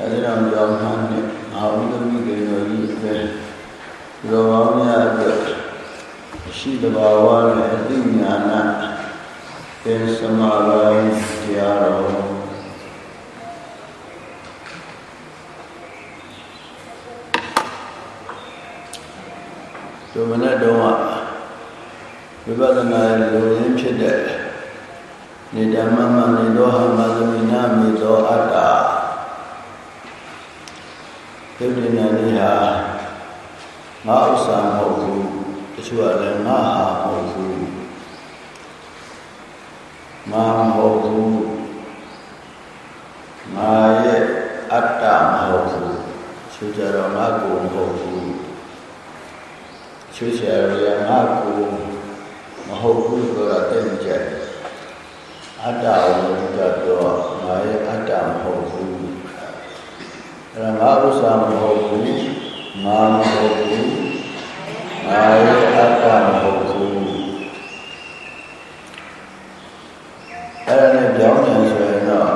အဲဒီတော့ကြောင်းမှနဲ့အာဝိသမီကေရောကြီးပဲရောပေါင်းများအတွက်ရှိတဘာဝနဲ့အသိဉာဏ်သင်္စမပိုင်းတရားတော်ဒီမနေ့တုန်းကဝိပဿနာလိုရင်းဖြစ်တဲ့နေဓမ္မမနေသောဟမသမိနာမေသောအတ္တ ဒုတိယနေ့ဟာငါဥစ္စာမဟုတ်ဘူးတချို့ကလည်းငါဟာမဟုတ်ဘူးငါမဟုတ်ဘူးငါရဲ့အတ္တမဟုတ်ဘူးချို့ကြတော့ငါကိုမဟုတ်ဘူးချို့ဆရာရငါကိုမဟုတ်ဘူးဆိုတာသိနေကြတယ်အတ္တကိုကြတော့ငါရဲ့အတ္တမဟုတ်ဘူး အဲ့ဒါငါဥစ္စာမဟုတ်ဘူးငါမဟုတ်ဘူးငါရဲ့အတ္တမဟုတ်ဘူးအဲ့ဒါနဲ့ပြောင်းတယ်ဆိုရင်တော့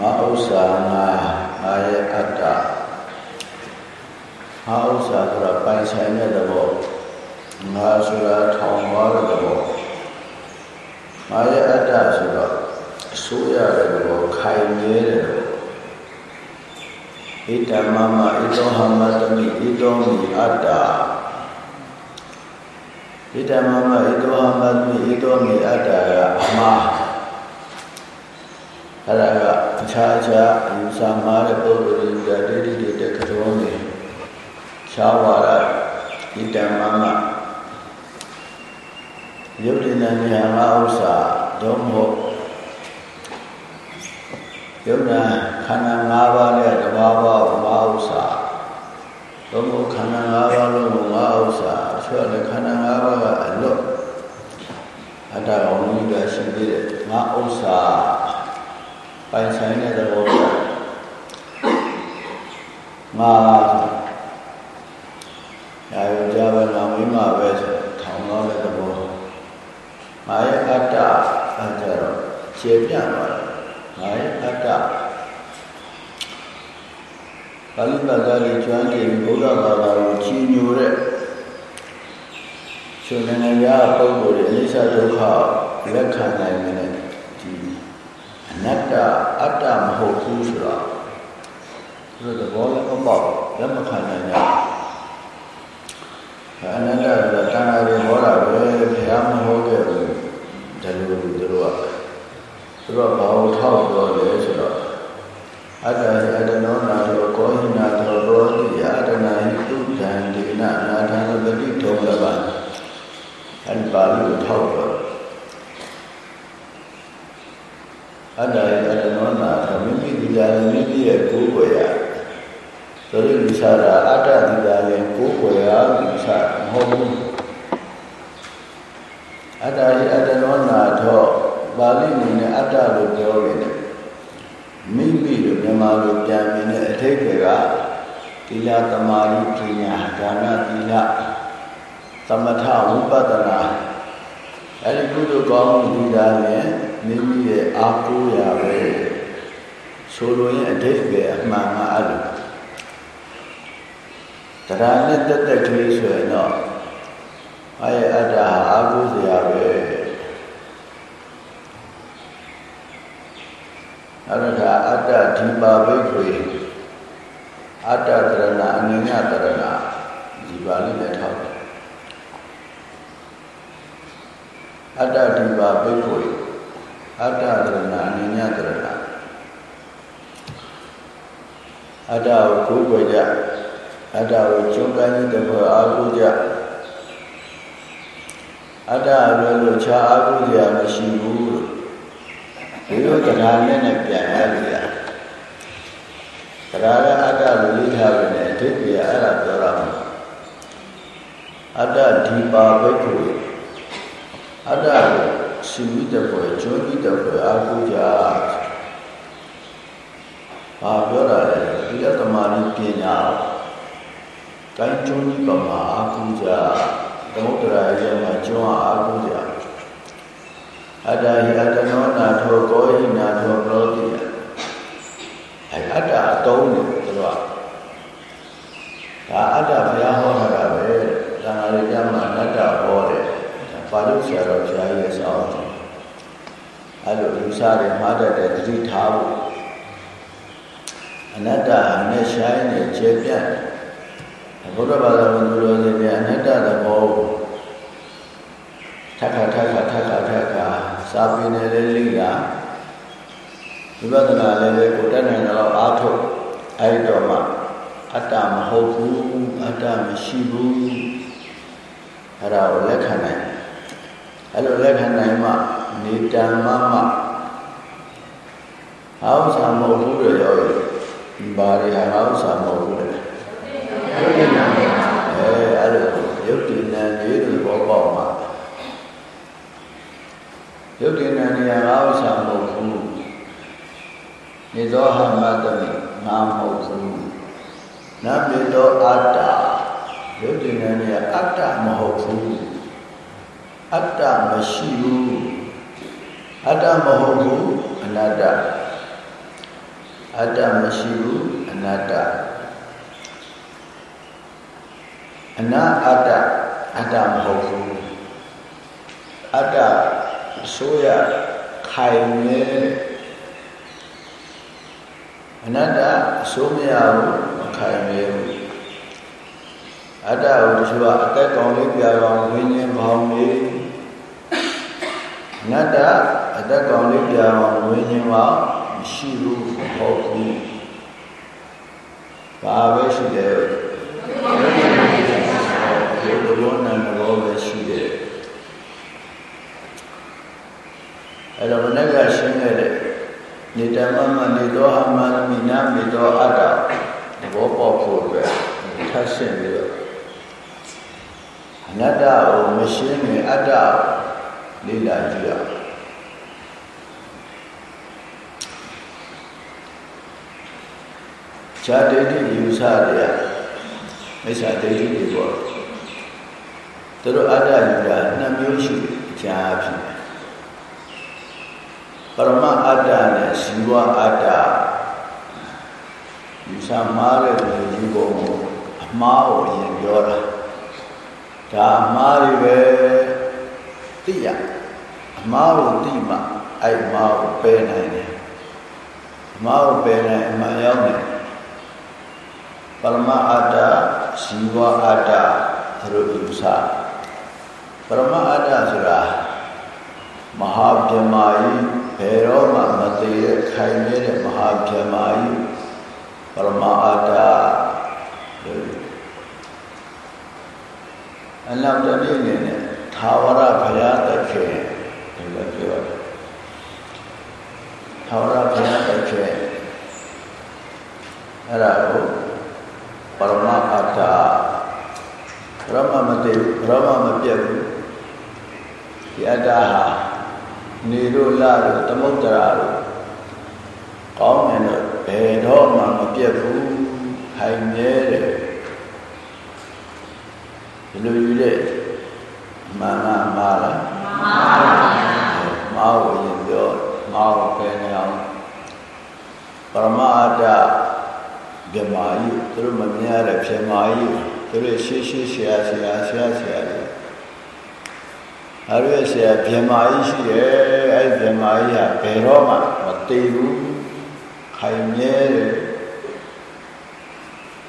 ငါဥစ္စာငါငါရဲ့အတ္တငါဥစ္စာဆိုတာပိုင်ဆိုင်တဲ့သဘောငါဆိုတာထောင်သွားတဲ့သဘောငါရဲ့အတ္တဆိုတော့အစိုးရတဲ့သဘောခိုင်မြဲတဲ့သဘော ဣတမမဣတောဟမတမိဣတောမိအတ္တဣတမမဣတောဟမတမိဣတောမိအတ္တကအမှားအဲ့ဒါကအခြားအခြားအယူဆမှားတဲ့ပုဂ္ဂိုလ်တွေကဒိဋ္ဌိတွေတဲ့ခတော်နေရှားဝါဒဣတမမယုတ်တိနဉာဏ်ငါဥစ္စာတော့မဟုတ်ယုတ်နာခ န္ဓာ၅ပါးနဲ့တဘာဝငါဥစ္စာတော့မဟုတ်ခန္ဓာ၅ပါးလုံးငါဥစ္စာဆိုရယ်ခန္ဓာ၅ပါးကအလွတ်အတ္တအောင်ကြီးကရှိသေးတယ်ငါဥစ္စာပိုင်ဆိုင်တဲ့သဘောကငါရာယောကြပဲငါမိမပဲဆိုထောင်တော့တဲ့သဘောငါရဲ့အတ္တအကြတော့ခြေပြသွားတယ်ငါရဲ့အတ္တ ပါဠိဘာသာလေးကျွမ်းကျင်ဘုရားဘာသာကိုချီးညိုတဲ့ရှင်နိုင်ငံရပုဂ္ဂိုလ်တွေအနိစ္စဒုက္ခလက်ခံနိုင်တဲ့ဒီအနတ္တအတ္တမဟုတ်ဘူးဆိုတော့ဒီလိုသဘောလည်းမပေါက်လက်မခံနိုင်ကြဘူးအနတ္တဆိုတာတဏှာတွေဟောတာပဲဘုရားမဟောခဲ့ဘူးဒါလိုသူတို့ကသူတို့ကဘာလို့ထောက်ပြောလဲဆိုတော့အတ္တအတ္တနောနာတော အဲ့ပါဠိကိုထောက်ပြောအတ္တအတ္တနောနာတောမိမိဒီကြမိမိရဲ့ကိုယ်ကိုယ်ရဆိုရင်ဒီစားတာအတ္တဒီကြရဲ့ကိုယ်ကိုယ်ရဒီစားမဟုတ်ဘူးအတ္တဟိအတ္တနောနာတောပါဠိနဲ့အတ္တလို့ပြောနေတယ်မိမိတို့မြန်မာလိုပြန်မြင်တဲ့အထိပ္ပယ်ကသီလသမာဓိပညာဒါနသီလသမထဝိပဿနာ အဲဒီကုသိုလ်ကောင်းမှုဒီတာနဲ့မိမိရဲ့အားကိုးရာပဲဆိုလိုရင်အထိပ္ပယ်အမှန်ကအဲ့လိုတရားနဲ့တက်တက်ကလေးဆိုရင်တော့အဲအတ္တအားကိုးစရာပဲအဲ့တော့ဒါအတ္တဒီပါဘိက္ခွေအတ္တတရဏအငညတရဏဒီပါဠိနဲ့ထောက်တယ် အတ္တဒီပါဘိက္ခွေအတ္တတရဏအငညတရဏအတ္တကိုကိုယ်ွယ်ကြအတ္တကိုကျုံးတိုင်းတဲ့ဘဝအာဟုကြအတ္တလည်းလို့ခြားအာဟုကြမရှိဘူးလို့ဒီလိုတရားနဲ့နဲ့ပြန်ရလို့ရတရားကအတ္တကိုလေးထားပြီနဲ့အဓိပ္ပာယ်အဲ့ဒါပြောရမှာအတ္တဒီပါဘိက္ခု အတ္တကိုရှိမိတဲ့ဘွယ်ကျွမ်းပြီးတဲ့ဘွယ်အာဟုကြဘာပြောတာလဲဒီအတ္တမာနိပညာကိုင်းကျွန်းကြီးပမာအာဟုကြသမုဒ္ဒရာရဲ့မှာကျွန်းအာဟုကြအတ္တဟိအတ္တနောနာထောကောဟိနာထောလောတိယအဲအတ္တအတုံးနေသူတို့ကဒါအတ္တဘုရားဟောထားတာပဲသံဃာတွေကျမ်းမှာအတ္တ ဟောတယ်ပါဠိဆရာတော်ဘုရားရဲ့စောင်းတယ်အဲ့လိုလူစားတွေမှားတတ်တဲ့တတိထားဖို့အနတ္တနဲ့ဆိုင်နေခြေပြတ်ဘုရားဘာသာဝင်သူတော်စင်တွေအနတ္တသဘောထက်ခါထက်ခါထက်ခါထက်ခါစာပေနဲ့လေးလိလာဝိပဿနာလည်းပဲကိုတက်နိုင်တော့အားထုတ်အဲ့တော့မှအတ္တမဟုတ်ဘူးအတ္တမရှိဘူးအဲ့ဒါကိုလက်ခံနိုင် အဲ့လိုလက်ခံနိုင်မှနေတံမမအောက်ဆာမဟုတ်ဘူးလို့ပြောရင်ဒီဘာတွေဟာအောက်ဆာမဟုတ်ဘူးလေအဲအဲ့လိုယုတ်တိနံလေးတွေပေါ်ပေါက်မှာယုတ်တိနံနေရာအောက်ဆာမဟုတ်ဘူးနေသောဟမတမိငါမဟုတ်ဘူးနမေသောအတ္တယုတ်တိနံနေရာအတ္တမဟုတ်ဘူး အတ္တမရှိဘူးအတ္တမဟုတ်ဘူးအနတ္တအတ္တမရှိဘူးအနတ္တအနာအတ္တအတ္တမဟုတ်ဘူးအတ္တဆိုရခိုင်နေအနတ္တအစိုးမရဘူးမခိုင်နေဘူးအတ္တကိုတချို့ကအသက်ကောင်းလေးပြအောင်ဝိညာဉ်ဘောင်လေး နတ္တအသက်ကောင်လေးပြအောင်ဝိညာဉ်မှာမရှိဘူးမဟုတ်ဘူးဘာပဲရှိတယ်ဒီလိုနံဘောပဲရှိတယ်အဲ့တော့မနေ့ကရှင်းခဲ့တဲ့နေတမမနေတော့အမှန်မိနာမေတော့အတ္တသဘောပေါက်ဖို့အတွက်ထပ်ရှင်းပြီးတော့အနတ္တကိုမရှင်းရင်အတ္တ လေ့လာကြည့်ရအောင်ဇာတိတိယူဆတွေကမိစ္ဆာဒိဋ္ဌိတွေပေါ့သူတို့အတ္တယူတာနှစ်မျိုးရှိတယ်အကြာဖြစ်တယ်ပရမအတ္တနဲ့ဇီဝအတ္တယူဆမှားတဲ့လူကြီးပုံကိုအမှားကိုရင်ပြောတာဒါအမှားတွေပဲ သိရအမှားကိုသိမှအဲ့အမှားကိုပယ်နိုင်တယ်အမှားကိုပယ်နိုင်အမှန်ရောက်တယ်ပရမအတ္တဇီဝအတ္တသူတို့ယူဆပရမအတ္တဆိုတာမဟာဗြဟ္မာကြီးဘယ်တော့မှမသေးတဲ့ခိုင်မြဲတဲ့မဟာဗြဟ္မာကြီးပရမအတ္တအလောက်တည်းနေနဲ့ သာဝရဘုရားတခင်ဒီလိုပြောတယ်သာဝရဘုရားတခင်အဲ့ဒါကိုပရမအတ္တပရမမတည်ပရမမပြတ်ဘူးဒီအတ္တဟာနေတို့လာတို့သမုဒ္ဒရာတို့ကောင်းတယ်တော့ဘယ်တော့မှမပြတ်ဘူးခိုင်မြဲတယ်ဒီလိုယူတဲ့ မာနမာလားမာပါဗျာမာကိုရင်ပြောမာကိုပဲနေအောင်ပရမအတ္တဗြဟ္မာယုသူတို့မမြင်ရတဲ့ဗြဟ္မာယုသူတို့ရှေးရှေးဆရာဆရာဆရာဆရာတွေအဲ့ဒီဆရာဗြဟ္မာယုရှိတယ်အဲ့ဒီဗြဟ္မာယုဟာဘယ်တော့မှမတည်ဘူးခိုင်မြဲတယ်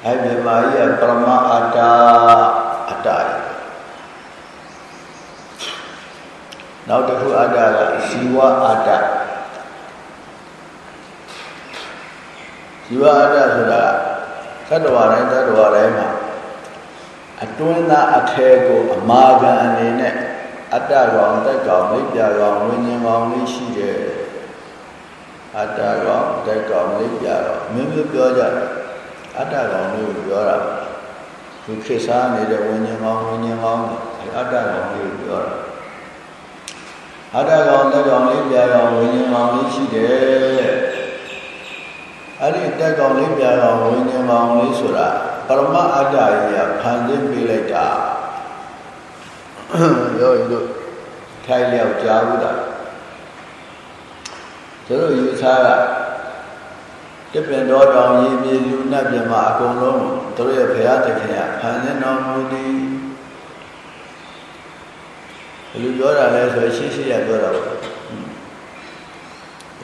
အဲ့ဒီဗြဟ္မာယုကပရမအတ္တအတ္တ နောက်တစ်ခုအတ္တကဇီဝအတ္တဇီဝအတ္တဆိုတာသတ္တဝါတိုင်းသတ္တဝါတိုင်းမှာအတွင်းသားအခဲကိုအမာခံအနေနဲ့အတ္တကောင်တက်ကောင်မိပြကောင်ဝိညာဉ်ကောင်လေးရှိတယ်အတ္တကောင်တက်ကောင်မိပြကောင်မျိုးမျိုးပြောကြတယ်အတ္တကောင်လေးကိုပြောတာဒီခေတ်စားနေတဲ့ဝိညာဉ်ကောင်ဝိညာဉ်ကောင်အတ္တကောင်လေးကိုပြောတာ အတ္တကောင်တက်ကောင်လေးပြကောင်ဝိညာဉ်ကောင်လေးရှိတယ်အဲ့ဒီတက်ကောင်လေးပြကောင်ဝိညာဉ်ကောင်လေးဆိုတာပရမအတ္တကြီးကဖန်ဆင်းပေးလိုက်တာရောတို့ထိုင်လျောက်ကြားဘူးတာသူတို့ယူဆကဇတပင်တော်တောင်ရည်မြေလူနတ်ပြမအကုန်လုံးတို့ရဲ့ဘုရားသခင်ကဖန်ဆင်းတော်မူသည် ဘယ်လိုပြောတာလဲဆိုရှင်းရှင်းရပြောတာပါဘယ်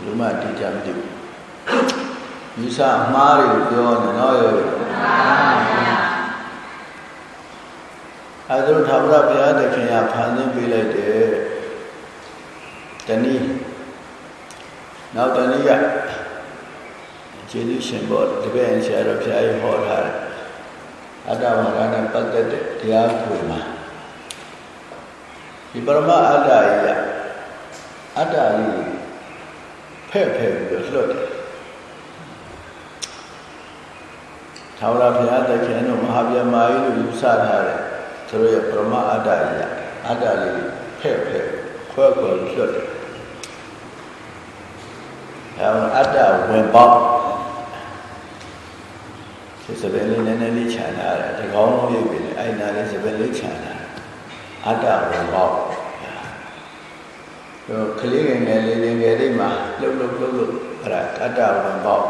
လိုမှတိကျမသိဘူးယူဆအမှားတွေပြောနေတော့ရောအဲဒါတို့သာဝရဘုရားသခင်ကဖန်ဆင်းပေးလိုက်တယ်တနည်းနောက်တနည်းကကျေးဇူးရှင်ဘောတပည့်ဆရာတော်ဘုရားကြီးဟောထားတယ်အတ္တဝါဒနဲ့ပတ်သက်တဲ့တရားကိုမှာ ဒီပရမအတ္တကြီးကအတ္တကြီးဖဲ့ဖဲ့ပြီးတော့လွတ်တယ်ထာဝရဘုရားသခင်တို့မဟာဗျမာကြီးတို့ယူဆထားတယ်သူတို့ရဲ့ပရမအတ္တကြီးကအတ္တလေးဖဲ့ဖဲ့ခွဲခွဲလွတ်တယ်အဲအတ္တဝင်ပေါက်ဒီစပယ်လေးနည်းနည်းလေးခြံလာတယ်ဒီကောင်းလုံးရိပ်ပြီလေအဲ့နာလေးစပယ်လေးခြံလာ အတ္တဝင်ပေါက်ဟိုကလေးငယ်ငယ်လေးငယ်လေးမှာလှုပ်လှုပ်လှုပ်လှုပ်အဲ့ဒါအတ္တဝင်ပေါက်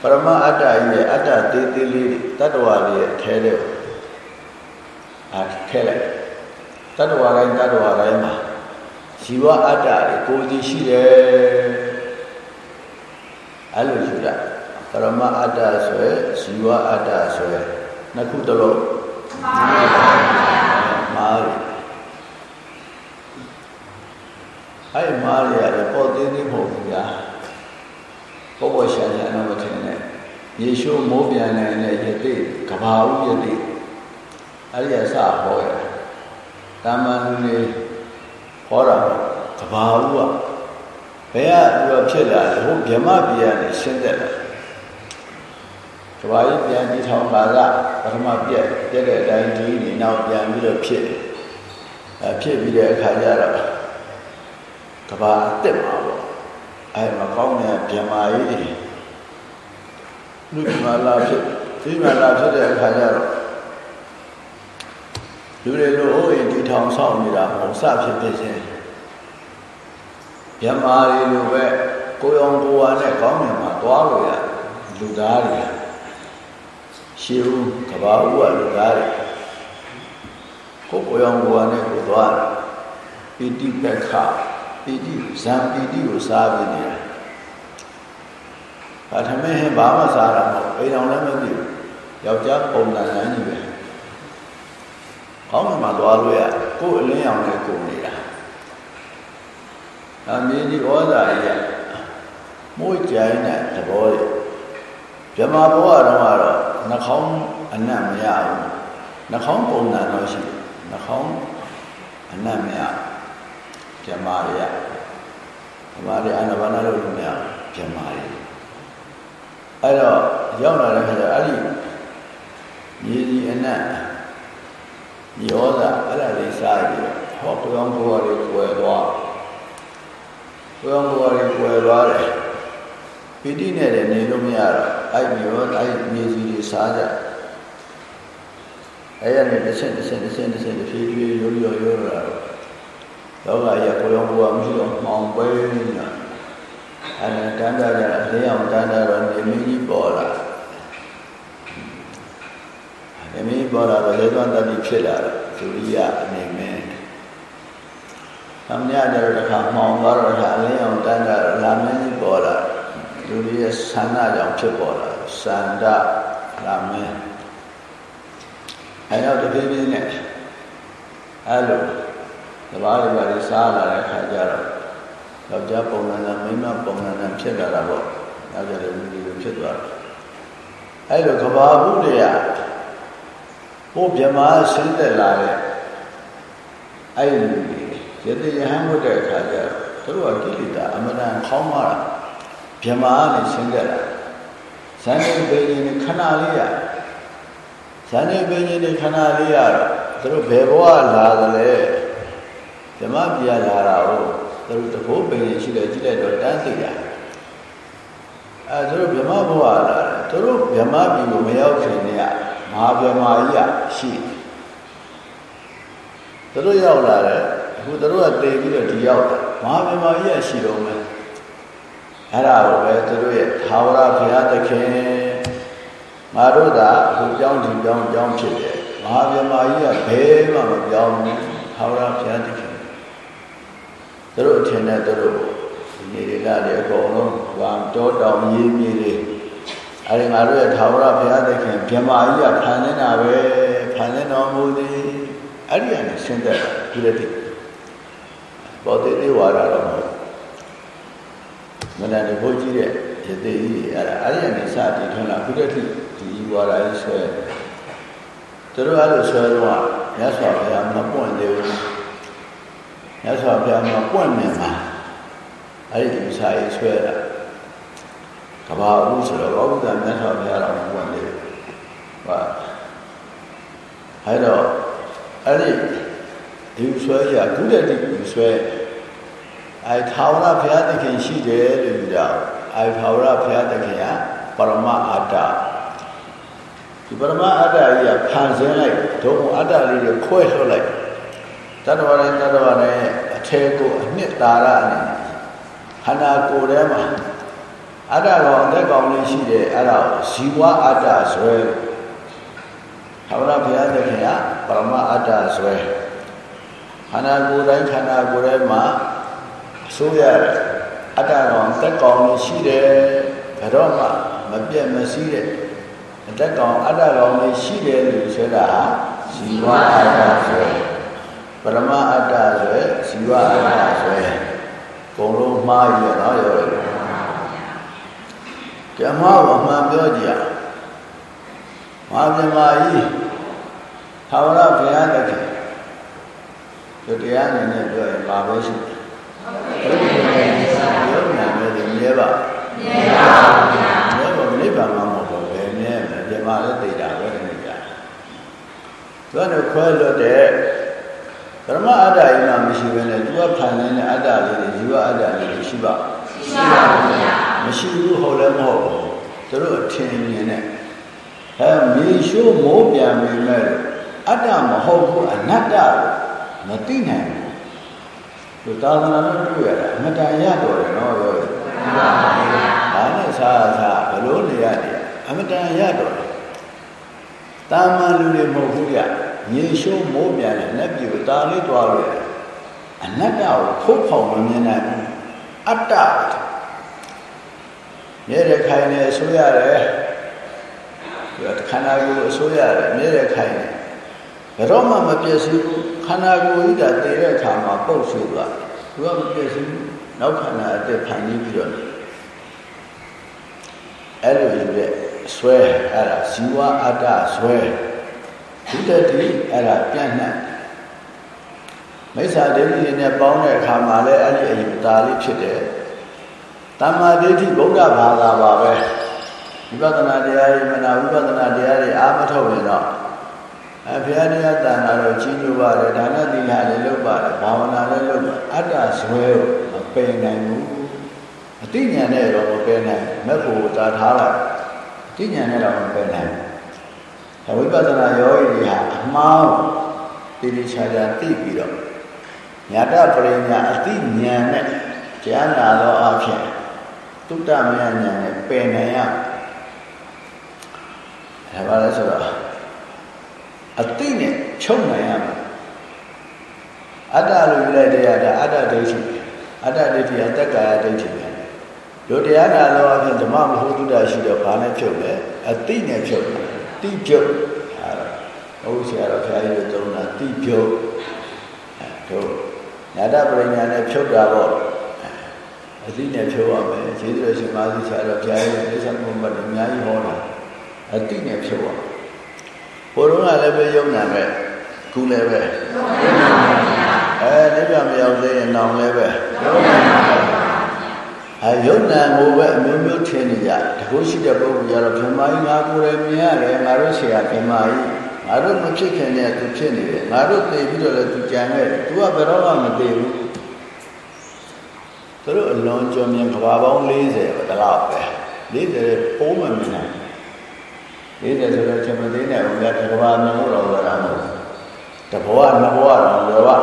ပရမအတ္တကြီးရဲ့အတ္တသေးသေးလေးတတ္တဝါလေးရဲ့ထဲတဲ့အားထဲလိုက်တတ္တဝါတိုင်းတတ္တဝါတိုင်းမှာဇီဝအတ္တတွေကိုယ်စီရှိတယ်အဲ့လိုယူတာပရမအတ္တဆိုရယ်ဇီဝအတ္တဆိုရယ်နှစ်ခုတလုံးမှားပါပါမှား တယ်အဲ့မားရရတယ်ပေါ်သေးသေးမဟုတ်ဘူးဗျာပေါ်ပေါ်ရှာရှာတော့မထင်နဲ့ယေရှုမိုးပြန်နေနဲ့ယတိကဘာဥယတိအဲ့ဒီအစဟောရတာမန်လူတွေဟောတာကဘာဥကဘယ်ကသူဖြစ်လာလဲဟိုဗြဟ္မပြည်ကနေရှင်းသက်လာ ကဘာကြီးပြန်ပြီးထောင်လာကပထမပြက်ပြက်တဲ့အတိုင်းဒီနေနောက်ပြန်ပြီးတော့ဖြစ်အဲဖြစ်ပြီးတဲ့အခါကျတော့ကဘာအစ်စ်မှာပေါ့အဲမကောင်းတဲ့ဗြဟ္မာကြီးတွေလူမာလာဖြစ်ဒီမာလာဖြစ်တဲ့အခါကျတော့လူတွေလိုဟိုရင်ဒီထောင်ဆောင်နေတာမဟုတ်စဖြစ်ဖြစ်ချင်းဗြဟ္မာတွေလိုပဲကိုယ်အောင်ကိုယ်ဝါနဲ့ကောင်းမြင်မှာသွားလို့ရလူသားတွေ ရှေးဦးကဘာဦးကလူသားတွေကိုယ်ကိုယ်အောင်ကိုယ်ဝါနဲ့ကိုသွားပိဋိပက္ခပီတိဇံပီတိကိုစားပြီးနေတာ။ဘာထမင်းဟင်ဘာမှစားတာမဟုတ်အိမ်အောင်လည်းမသိဘူး။ယောက်ျားပုံစံလမ်းကြီးပဲ။ကောင်းမှသွားလို့ရကိုယ်အလင်းအောင်နဲ့ကိုနေတာ။အမင်းကြီးဩဇာကြီးကမွေးကြိုင်းတဲ့သဘောတွေဗြဟ္မာဘဝတော့ကတော့ နှာခေါင်းအနံ့မရဘူး။နှာခေါင်းပုံစံတော့ရှိတယ်။နှာခေါင်းအနံ့မရဘူးဗြဟ္မာတွေကဗြဟ္မာတွေအာနာပါနာလို့လို့မရဗြဟ္မာတွေအဲ့တော့ရောက်လာတဲ့ခါကျအဲ့ဒီမြေကြီးအနက်ညောတာအဲ့ဒါလေးစားပြီးဟောပြောင်းကိုယ်ရည်ကွယ်သွားပြောင်းကိုယ်ရည်ကွယ်သွားတယ်ပိဋိနဲ့လည်းနေလို့မရတော့ အဲ့ဒီရောအဲ့မြေကြီးတွေစားကြအဲ့ရနဲ့တစ်ဆင့်တစ်ဆင့်တစ်ဆင့်တစ်ဆင့်တစ်ဖြည်းဖြည်းရိုးရိုးရိုးလာတော့လောကကြီးကိုရောကိုယ်ကမရှိတော့မှောင်ပွဲနေတာအဲဒါတန်းတာကြအလေးအောင်တန်းတာတော့နေမင်းကြီးပေါ်လာနေမင်းကြီးပေါ်လာတော့လေသွမ်းတတိဖြစ်လာတော့သူရိယအနေနဲ့သမညကြတော့တခါမှောင်သွားတော့တခါအလေးအောင်တန်းတာတော့လာမင်းကြီးပေါ်လာ လူတွေရဲ့ဆန္ဒကြောင့်ဖြစ်ပေါ်လာဆန္ဒလာမင်းအဲတော့တဖြည်းဖြည်းနဲ့အဲလိုတဘာတွေပါလေစားလာတဲ့ခါကျတော့ယောက်ျားပုံစံနဲ့မိန်းမပုံစံနဲ့ဖြစ်လာတာပေါ့နောက်ကြတယ်လူတွေဖြစ်သွားတယ်အဲ့လိုကဘာဘူးတွေကဟိုဗြဟ္မာဆင်းသက်လာတဲ့အဲ့ဒီလူတွေယတိယဟန်ဝတ်တဲ့အခါကျတော့သူတို့ကကိလေသာအမတန်ခေါင်းမာတာ ဗြဟ္မာနဲ့ဆင်းသက်လာဇန်နေပေရင်ခဏလေးရဇန်နေပေရင်ခဏလေးရတော့သူတို့ဘယ်ဘဝလာသလဲဓမ္မပြရလာတာကိုသူတို့တကိုးပင်ရှိတယ်ကြည့်လိုက်တော့တန်းသိတာအဲသူတို့ဗြဟ္မဘဝလာတယ်သူတို့ဗြဟ္မပြည်ကိုမရောက်ခင်တည်းကမဟာဗြဟ္မာကြီးကရှိသူတို့ရောက်လာတယ်အခုသူတို့ကတည်ပြီးတော့ဒီရောက်တာမဟာဗြဟ္မာကြီးကရှိတော့မယ် အဲ့ဒါကိုပဲသူတို့ရဲ့သာဝရဘုရားသခင်ငါတို့ကဟိုကြောင်းဒီကြောင်းကြောင်းဖြစ်တယ်မဟာဗြဟ္မာကြီးကဘယ်မှမပြောင်းဘူးသာဝရဘုရားသခင်သူတို့အထင်နဲ့သူတို့နေရလာတယ်အကုန်လုံးဝါတောတောင်ရေးမြေတွေအဲဒီငါတို့ရဲ့သာဝရဘုရားသခင်ဗြဟ္မာကြီးကဖန်နေတာပဲဖန်နေတော်မူသည်အဲ့ဒီကနေရှင်းတဲ့ဒီလက်တည်းပေါ်သေးသေးဝါရတော့ မဟုတ်မနတဲ့ဘုန်းကြီးတဲ့ရသေးကြီးအဲ့ဒါအဲ့ဒီကနေစတည်ထွန်းလာခုတည်းဒီဝါရကြီးဆွဲသူတို့အဲ့လိုဆွဲတော့မြတ်စွာဘုရားမပွင့်သေးဘူးမြတ်စွာဘုရားမပွင့်မြင်မှာအဲ့ဒီဥစားရေးဆွဲတာကဘာဦးဆိုတော့ဘောဓမြတ်စွာဘုရားတော်မပွင့်သေးဘူးဟာအဲ့တော့အဲ့ဒီဒီဆွဲရခုတည်းဒီဆွဲ အဲထာဝရဘုရားသခင်ရှိတယ်လို့ပြောတာအဲထာဝရဘုရားသခင်ကပရမအတ္တဒီပရမအတ္တကြီးကဖန်ဆင်းလိုက်ဒုံအတ္တလေးကိုခွဲလွှတ်လိုက်တတ္တဝတိုင်းတတ္တဝတိုင်းအထေကိုအနှစ်သာရအနေနဲ့ခန္ဓာကိုယ်ထဲမှာအတ္တကောင်အသက်ကောင်လေးရှိတယ်အဲ့ဒါဇီဝအတ္တဆွဲထာဝရဘုရားသခင်ကပရမအတ္တဆွဲခန္ဓာကိုယ်တိုင်းခန္ဓာကိုယ်ထဲမှာ အစိုးရအတ္တကောင်တက်ကောင်လေးရှိတယ်ဘယ်တော့မှမပြတ်မစည်းတဲ့အတက်ကောင်အတ္တကောင်လေးရှိတယ်လို့ဆိုတာဇီဝအတ္တဆွဲပရမအတ္တဆွဲဇီဝအတ္တဆွဲဘုံလုံးမှားရတော့ရောကမ္မအမှန်ပြောကြည့်မဟာမြမကြီးသာဝရဘုရားတခင်ဒီတရားနဲ့နဲ့ပြောရင်ပါပဲရှိတယ်။ ရုပ်နာနဲ့မြဲပါမြဲပါဗျာမြဲပါနိဗ္ဗာန်မှာမဟုတ်ဘူးပဲမြဲတယ်ပြမလည်းသိတာပဲနိဗ္ဗာန်။သူကခွဲလွတ်တဲ့ဓမ္မအတ္တကြီးမှမရှိဘဲနဲ့သူကဖန်နေတဲ့အတ္တလေးတွေဇီဝအတ္တလေးတွေရှိပါရှိပါဗျာမရှိဘူးဟုတ်လည်းမဟုတ်ဘူးသူတို့အထင်မြင်တဲ့အဲမြေရှိုးမိုးပြန်နေမဲ့အတ္တမဟုတ်ဘူးအနတ္တမသိနိုင်ဘူး သူသာသနာ့လို့တွေ့ရတာအမတန်ရတော်တယ်နော်ပြောတယ်မှန်ပါဗျာဒါနဲ့စားစားဘလို့နေရတယ်အမတန်ရတော်တယ်တာမန်လူတွေမဟုတ်ဘူးဗျမြေရှိုးမိုးပြန်တယ်လက်ပြူတာလေးတွားလို့အနတ္တကိုဖုတ်ဖောင်မမြင်နိုင်ဘူးအတ္တမြဲတဲ့ခိုင်နေဆိုရတယ်ဒီခန္ဓာကိုယ်အစိုးရတယ်မြဲတဲ့ခိုင်နေဘယ်တော့မှမပြည့်စုံဘူး ခန္ဓာကိုယ်ကြီးကတည်တဲ့အခါမှာပုတ်ဆိုးသွားသူကမပြည့်စုံဘူးနောက်ခန္ဓာအသက်ဖန်ပြီးပြီးတော့အဲ့လိုယူတဲ့ဆွဲအဲ့ဒါဇီဝအတ္တဆွဲဒုတတိအဲ့ဒါပြန့်နှံ့မိစ္ဆာဒိဋ္ဌိနဲ့ပေါင်းတဲ့အခါမှာလည်းအဲ့ဒီအယူတာလေးဖြစ်တယ်တမ္မာဒိဋ္ဌိဗုဒ္ဓဘာသာပါပဲဝိပဿနာတရားတွေမနာဝိပဿနာတရားတွေအာမထုတ်ရင်တော့ အဘုရားတရားတန်တာတော့ကြီးညိုပါတယ်ဒါနသီလလည်းလုပ်ပါတယ်ဘာဝနာလည်းလုပ်ပါအတ္တဇွဲမပယ်နိုင်ဘူးအတိညာနဲ့တော့မပယ်နိုင်မက်ဖို့တာထားလိုက်အတိညာနဲ့တော့မပယ်နိုင်ဘူးဝိပဿနာယောဂီတွေဟာအမှားတိတိချာချာသိပြီးတော့ညာတပရိညာအတိညာနဲ့ကြားနာသောအဖြစ်တုတ္တမယညာနဲ့ပယ်နိုင်ရဒါပါလဲဆိုတော့ အတိနဲ့ချုပ်နိုင်ရမှာအတ္တလို့ယူလိုက်တဲ့ဒါအတ္တဒိဋ္ဌိအတ္တဒိဋ္ဌိအတ္တကာယဒိဋ္ဌိပဲတို့တရားနာသောအဖြစ်ဓမ္မမဟုတ်တုဒ္ဒရှိတော့ဘာနဲ့ဖြုတ်လဲအတိနဲ့ဖြုတ်တိဖြုတ်အဲဟုတ်ဆရာတော်ဘုရားကြီးတို့သုံးတာတိဖြုတ်တို့ညာတပရိညာနဲ့ဖြုတ်တာပေါ့အတိနဲ့ဖြုတ်ရမယ်ခြေတော်ရှင်မာသီဆရာတော်ဘုရားကြီးအိသံဘုံဘတ်အများကြီးဟောတာအတိနဲ့ဖြုတ်ရဘု ရုံးကလည်းပဲယုံနာပဲခုလည်းပဲအဲနိဗ္ဗာန်မရောက်သေးရင်နောင်လည်းပဲအဲယုံနာကိုပဲအမျိုးမျိုးထင်နေကြတကုရှိတဲ့ပုဂ္ဂိုလ်ကြတော့ဗြဟ္မာကြီးငါကိုယ်လည်းမြင်ရတယ်ငါတို့ဆရာဗြဟ္မာကြီးငါတို့မဖြစ်ခင်နဲ့သူဖြစ်နေတယ်ငါတို့သိပြီးတော့လည်းသူကြံခဲ့တယ်သူကဘယ်တော့မှမသိဘူးသူတို့အလွန်ကြော်မြင်ကဘာပေါင်း40ပဲတလောက်ပဲ40ပိုးမမြင် နိုင်40ဆိုတော့ချက်မသေးနဲ့ဘုရားတကဘာမြင်လို့တော့ရတာမဟုတ်တဘောကနှစ်ဘောကတော့လွယ်ပါ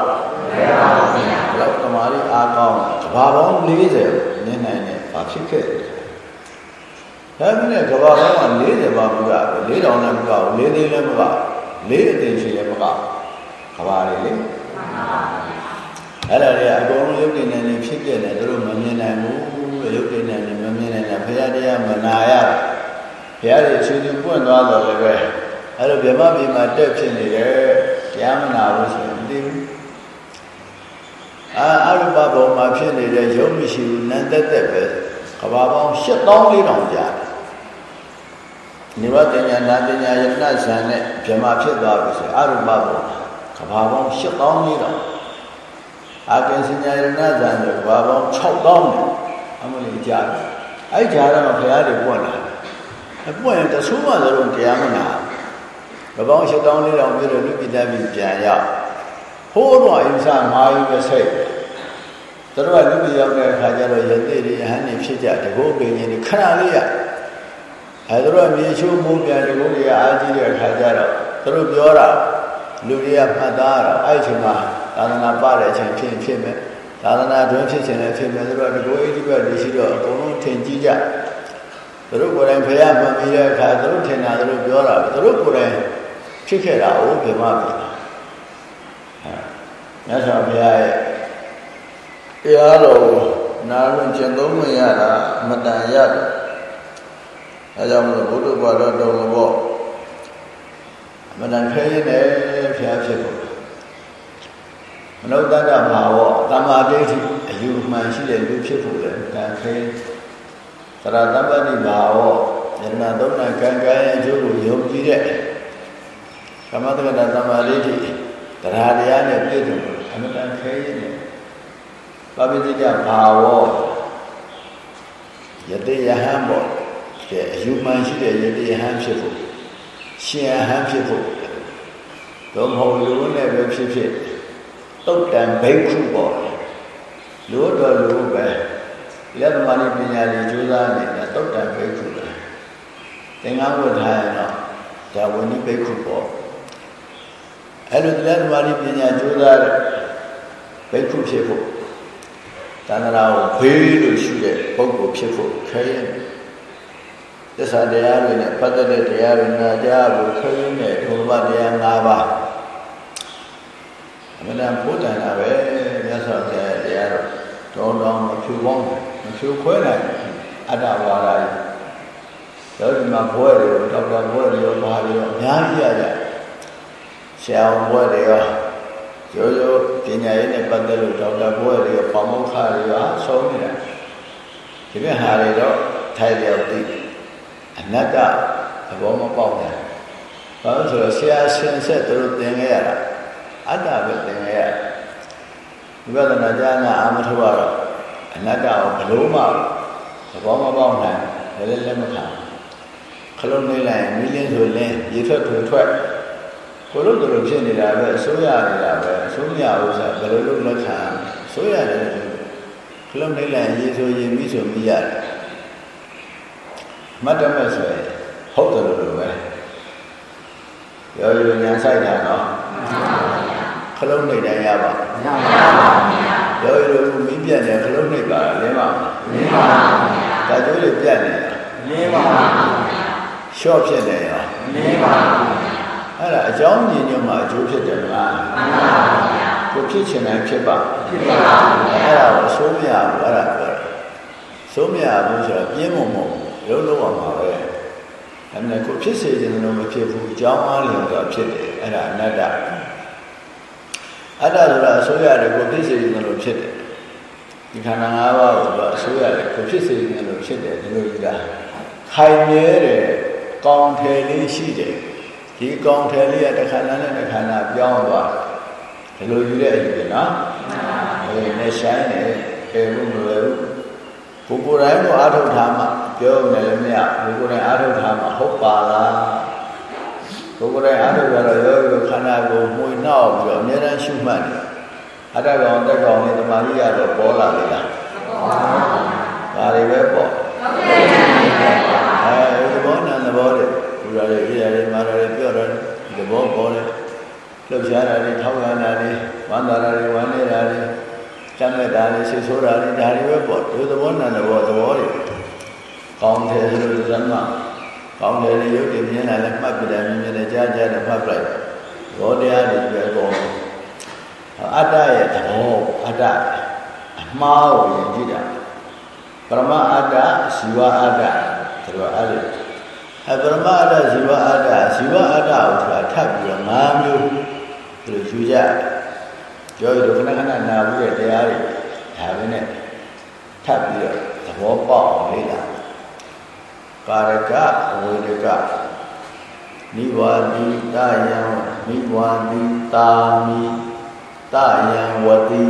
ဘယ်ပါဘုရားဘယ်တော့တမာရီအားကောင်းကဘာပေါင်း40မြင်နိုင်တယ်ဘာဖြစ်ခဲ့လဲဒါပေမဲ့ကဘာပေါင်းက40ပါးဘူးလား4000လည်းမကဘူး4သိန်းလည်းမက4အသိရှိလည်းမကကဘာလေလေအဲ့ဒါတွေအကုန်လုံးရုပ်တည်နေနေဖြစ်ပြနေတို့မမြင်နိုင်ဘူးရုပ်တည်နေနေမမြင်နိုင်တာဘုရားတရားမနာရဘု ရားရဲ့ခြေသူပွင့်သွားတော့လည်းပဲအဲ့လိုဗြဟ္မပြည်မှာတက်ဖြစ်နေတယ်တရားမနာဘူးဆိုရင်မသိဘူးအာအရုပဘုံမှာဖြစ်နေတဲ့ရုပ်မရှိဘူးနံတက်တက်ပဲကဘာပေါင်း8400ကြာတယ်နိဝတ္တညာနာပညာယတနာဇံနဲ့ဗြဟ္မာဖြစ်သွားပြီဆိုအရုပဘုံကဘာပေါင်း8400အာကိစညာယတနာဇံနဲ့ကဘာပေါင်း6000နဲ့အမလေးကြာတယ်အဲ့ကြာတော့ဘုရားတွေပွင့်လာတယ် အပွင့်ရင်တဆိုးမှတော့တရားမနာဘပေါင်း8000လေးတောင်ပြည့်လို့လူပိတ္တပြီးပြန်ရောက်ဟိုးတော့အင်္စာမာယုပဲစိတ်သူတို့ကလူပြည်ရောက်တဲ့အခါကျတော့ယသိတွေယဟန်နေဖြစ်ကြတကုတ်ပင်ကြီးခဏလေးရအဲသူတို့မြေချိုးမိုးပြန်တကုတ်တွေကအားကြီးတဲ့အခါကျတော့သူတို့ပြောတာလူတွေကမှတ်သားတော့အဲ့ချိန်မှာသာသနာပတဲ့အချိန်ဖြစ်ဖြစ်မယ်သာသနာတွင်ဖြစ်ခြင်းလည်းဖြစ်မယ်သူတို့ကတကုတ်အိဒီဘက်နေရှိတော့အကုန်လုံးထင်ကြီးကြ သူတို့ကိုယ်တိုင်ဖျားမှန်ပြီးတဲ့အခါသူတို့ထင်တာသူတို့ပြောတာသူတို့ကိုယ်တိုင်ဖြစ်ခဲ့တာဟုတ်ပြမပြီမြတ်စွာဘုရားရဲ့တရားတော်နာလို့ကျင့်သုံးမရတာမတန်ရတယ်အဲကြောင့်မလို့ဘုဒ္ဓဘာသာတော်ဘောမတန်ခဲရင်လည်းဖျားဖြစ်ဖို့မနုဿတ္တဘာဝတမ္မာဒိဋ္ဌိအယူမှန်ရှိတဲ့လူဖြစ်ဖို့လည်းတန်ခဲ သရတပ္ပတိဘာဝယတနာသုံးနာကံကံရဲ့အကျိုးကိုယုံကြည်တဲ့ကမ္မတက္ကတာတမ္မာဒိဋ္ဌိတရားတရားနဲ့ပြည့်စုံအမှန်တန်ခဲရင်လည်းပပိတိကဘာဝယတိယဟံပေါ့တဲ့အယူမှန်ရှိတဲ့ယတိယဟံဖြစ်ဖို့ရှင်ယဟံဖြစ်ဖို့တော့မဟုတ်လူနဲ့ပဲဖြစ်ဖြစ်တုတ်တံဘိက္ခုပေါ့လူတော်လူပဲ လက်သမားပညာတွေကြိုးစားနေတာတုတ်တံဘိက္ခုလားသင်္ကန်းဝတ်ထားရင်တော့ဒါဝဏိဘိက္ခုပေါ့အဲ့လိုလက်သမားပညာကြိုးစားတဲ့ဘိက္ခုဖြစ်ဖို့တဏှာကိုဘေးလို့ရှုတဲ့ပုဂ္ဂိုလ်ဖြစ်ဖို့ခဲရင်သစ္စာတရားတွေနဲ့ပတ်သက်တဲ့တရားတွေနာကြားဖို့ခဲရင်တဲ့ဘုရားတရား၅ပါးအမှန်တန်ဘုဒ္ဓနာပဲမြတ်စွာဘုရားတရားတော်တောင်းတောင်းမဖြူပေါင်း မဖြူခွဲနိုင်အတ္တဝါဒကြီးတော့ဒီမှာဘွဲတွေဒေါက်တာဘွဲတွေရောဘာတွေရောအများကြီးရကြဆရာဘွဲတွေရောရိုးရိုးပညာရေးနဲ့ပတ်သက်လို့ဒေါက်တာဘွဲ့တွေကပေါမောက္ခတွေကဆုံးနေတာဒီမဲ့ဟာတွေတော့ထိုင်တယ်သိအနတ္တသဘောမပေါက်တယ်ဘာလို့ဆိုတော့ဆရာရှင်ဆက်သူတို့သင်ခဲ့ရတာအတ္တပဲသင်ခဲ့ရဝိပဿနာကြားနာအာမထုကတော့ အနတ္တကိုဘလို့မှသဘောမပေါက်နိုင်လည်းလည်းလက်မခံခလုံးနေလိုက်မီးလင်းဆိုလင်းရေထွက်ထွေထွက်ကိုလို့တို့ဖြစ်နေတာပဲအစိုးရနေတာပဲအစိုးရဥစ္စာဘယ်လိုလုပ်လက်ခံအစိုးရတယ်ခလုံးနေလိုက်ရေဆိုရေမိဆိုမိရတယ်မတ်တမဲ့ဆိုရင်ဟုတ်တယ်လို့ပဲရောရညာဆိုင်တာနော်ခလုံးနေတိုင်းရပါမရပါဘူး ရောရမင်းပြတ်နေခလုံးနေပါလင်းပါမင်းပါဒါကျိုးတွေပြတ်နေတာမင်းပါရှော့ဖြစ်နေရောမင်းပါအဲ့ဒါအကြောင်းညင်ညွတ်မှာအကျိုးဖြစ်တယ်မလားမှန်ပါဗျာကိုဖြစ်ချင်တိုင်းဖြစ်ပါဖြစ်ပါအဲ့ဒါကိုစိုးမရဘူးအဲ့ဒါပြောတယ်စိုးမရဘူးဆိုတော့ပြင်းမုံမုံလုံးလုံးအောင်ပါပဲအဲ့ဒါကိုဖြစ်စေခြင်းလို့မဖြစ်ဘူးအကြောင်းအားလျော်တော့ဖြစ်တယ်အဲ့ဒါအနတ္တ အတ္တဆိုတာအစိုးရတယ်ကိုဖြစ်စေခြင်းလို့ဖြစ်တယ်ဒီခန္ဓာ၅ပါးကိုတော့အစိုးရတယ်ကိုဖြစ်စေခြင်းလို့ဖြစ်တယ်ဒီလိုကြီးလားခိုင်မြဲတယ်ကောင်းတယ်လေးရှိတယ်ဒီကောင်ထဲလေးကတစ်ခါနဲ့တစ်ခါနာပြောင်းသွားဒီလိုယူတဲ့အယူတွေနော်အဲနဲ့ဆိုင်နေအဲဘုမလွယ်ဘူးဘုကိုယ်တိုင်ကိုအာထုတ်ထားမှပြောနေလည်းမရဘုကိုယ်တိုင်အာထုတ်ထားမှဟုတ်ပါလား ဘုကိုယ်တိုင်အာထုတ်ကြတော့ရောရောခန္ဓာကိုမှုနှောက်ပြီးတော့အများအားရှုမှတ်တယ်အတ္တကောင်တက်ကောင်နဲ့တမာရီရတော့ပေါ်လာလေလားဒါတွေပဲပေါ့အဲဒီဘောနံသဘောတွေပူရတယ်အေးရတယ်မာရတယ်ပြော့ရတယ်ဒီဘောပေါ်တယ်လှုပ်ရှားတာတွေထောက်ရတာတွေဝမ်းသာတာတွေဝမ်းနေတာတွေတမ်းမဲ့တာလေးစိတ်ဆိုးတာလေးဒါတွေပဲပေါ့ဒုသဘောနာသဘောသဘောတွေကောင်းတယ်ဆိုလို့ဇမ ကောင်းတယ်လေရုပ်တည်မြင်လာလည်းမှတ်ပြတယ်မြင်မြင်နဲ့ကြားကြားနဲ့မှတ်ပြလိုက်ဘောတရားတွေပဲကောင်းအတ္တရဲ့သဘောအတ္တအမှားကိုယဉ်ကြည့်တာပရမအတ္တဇီဝအတ္တဒါတော့အဲ့ဒီအပရမအတ္တဇီဝအတ္တဇီဝအတ္တကိုသူကထပ်ပြီးတော့၅မျိုးဒီလိုယူကြပြောရတော့ခဏခဏနာပြီးတဲ့တရားတွေဒါပဲနဲ့ထပ်ပြီးတော့သဘောပေါက်အောင်လေ့လာ ကာရကအဝေဒကနိဝါဒီတယံနိဝါဒီတာမိတယံဝတိ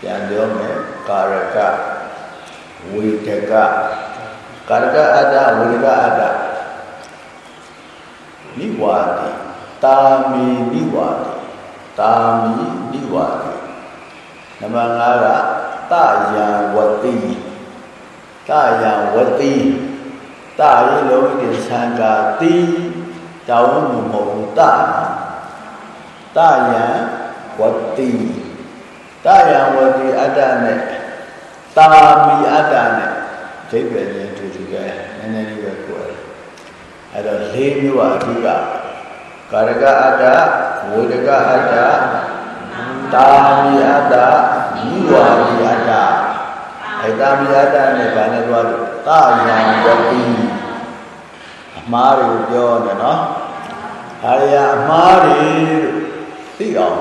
ပြန်ပြောမယ်ကာရကဝေဒကကာရကအတ္တဝေဒကအတ္တနိဝါဒီတာမိနိဝါဒီတာမိနိဝါဒီနံပါတ်5ကတယံဝတိတယံဝတိ တရေလုံးဒီသံဃာတိတောင်းမှုမဟုတ်ဘူးတတယံဝတိတယံဝတိအတ္တနဲ့တာမိအတ္တနဲ့ဒိဗ္ဗေနဲ့တူတူပဲနည်းနည်းလေးပဲကိုယ်အဲ့တော့၄မျိုးအဓိကကာရကအတ္တဝေဒကအတ္တတာမိအတ္တမိဝါမိအတ္တ အဲတာမိအတ္တနဲ့ဗာနဲ့သွားလို့တာယံဝတိအမှားတွေကိုပြောတယ်နော်ဒါရီအမှားတွေသိအောင်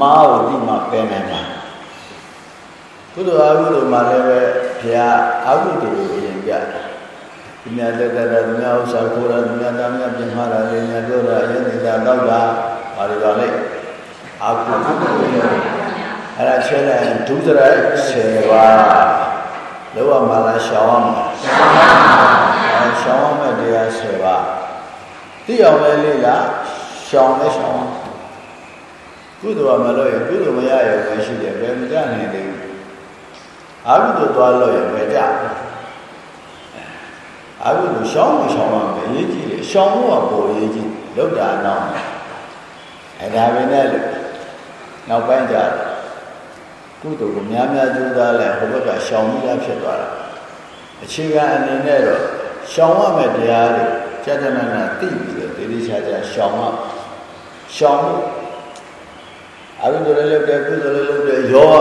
မားကိုသိမှပဲနိုင်ပါကုသိုလ်အကုသိုလ်မှာလည်းပဲဘုရားအကုသိုလ်ကိုရင်ပြတယ်ဒီမြတ်တက်တဲ့သူများဥစ္စာကိုယ်တော်သူများသားများပြင်မာတာလေးများတို့တာယနေ့တာတော့တာပါရပါလေအကုသိုလ် အဲ့ဒါဆွဲလိုက်ဒုစရိုက်10ပါးလောကမာလာရှောင်းအောင်ရှောင်းပါရှောင်းမဲ့တရား10ပါးသိအောင်လဲလေလားရှောင်းလဲရှောင်းကုသိုလ်ကမလို့ရကုသိုလ်မရရပဲရှိတယ်ဘယ်မကြနိုင်သေးဘူးအာဟုသို့သွားလို့ရပဲကြအာဟုသို့ရှောင်းမရှောင်းအောင်ပဲရေးကြည့်လေရှောင်းဖို့ကပိုရေးကြည့်လောက်တာတော့အဲဒါပဲနဲ့လို့နောက်ပိုင်းကြ ကုသိုလ်ကိုများများကြိုးစားလဲဟိုဘက်ကရှောင်းပြီးသားဖြစ်သွားတာအခြေခံအနေနဲ့တော့ရှောင်းရမယ့်တရားတွေကြကြနာနာသိပြီးတော့တေးသေးချာချာရှောင်းရရှောင်းအဘိဓမ္မာလည်းလုပ်တယ်ကုသိုလ်လည်းလုပ်တယ်ရော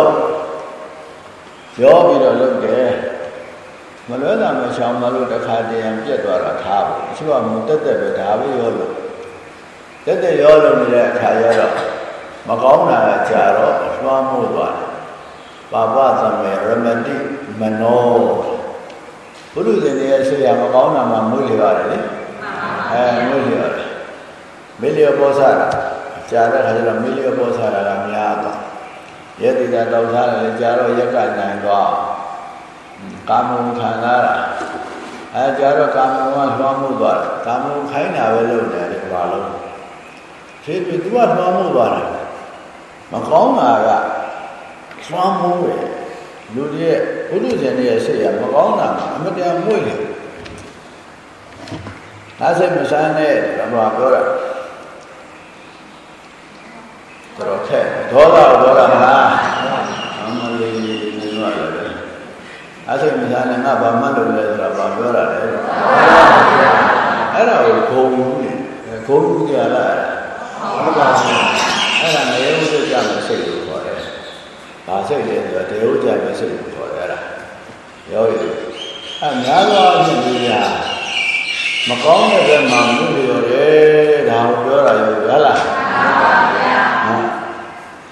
ရောပြီးတော့လုပ်တယ်မလွဲတာမရှောင်မလို့တခါတည်းရန်ပြက်သွားတာထားဘူးအချို့ကမတက်တက်ပဲဒါပဲရောလို့တက်တက်ရောလို့နေတဲ့အခါရောတော့မကောင်းတာကြာတော့လွှမ်းမိုးသွားတယ် ပါပသမေရမတိမနောဘုရုဇင်ရဲ့ဆေးရမကောင်းတာမှမွေးလေရတယ်လေအဲမွေးလေရတယ်မေလျောပေါ်စားတာကြာတဲ့ခါကျတော့မေလျောပေါ်စားတာကများသွားရဲတိတာတောက်စားတယ်ကြာတော့ရက်ကနိုင်သွားကာမုံခံလာတာအဲကြာတော့ကာမုံကလွှမ်းမိုးသွားတယ်ကာမုံခိုင်းတာပဲလုပ်တယ်ဒီဘာလို့ဖြစ်ပြီးသူကလွှမ်းမိုးသွားတယ်မကောင်းတာက လွှမ်းမိုးပဲလူတွေရဲ့ဘုလူရှင်တွေရဲ့စိတ်ကမကောင်းတာအမတရားမွေ့တယ်ဒါစိတ်မဆန်းတဲ့ဘာပြောတာတော့ခက်ဒေါသဒေါသမလားအမလေးနေရတယ်အဲ့ဒါမြာနဲ့ငါဘာမှလုပ်လဲဆိုတာဘာပြောတာလဲအဲ့ဒါကိုဂုံဘူးနေဂုံဘူးကြလားဟုတ်ပါဘူးအဲ့ဒါငရေဥဒ္ဒကြမဲ့စိတ်ကိုခေါ်တယ် ဘာစိတ်လဲဆိုတော့တေဥဒ္ဒကြမဲ့စိတ်ကိုခေါ်တယ်အဲ့ဒါရောရည်အဲ့များသောအားဖြင့်ဒီဟာမကောင်းတဲ့ဘက်မှာမှုလျော်တယ်ဒါကိုပြောတာရောဟုတ်လား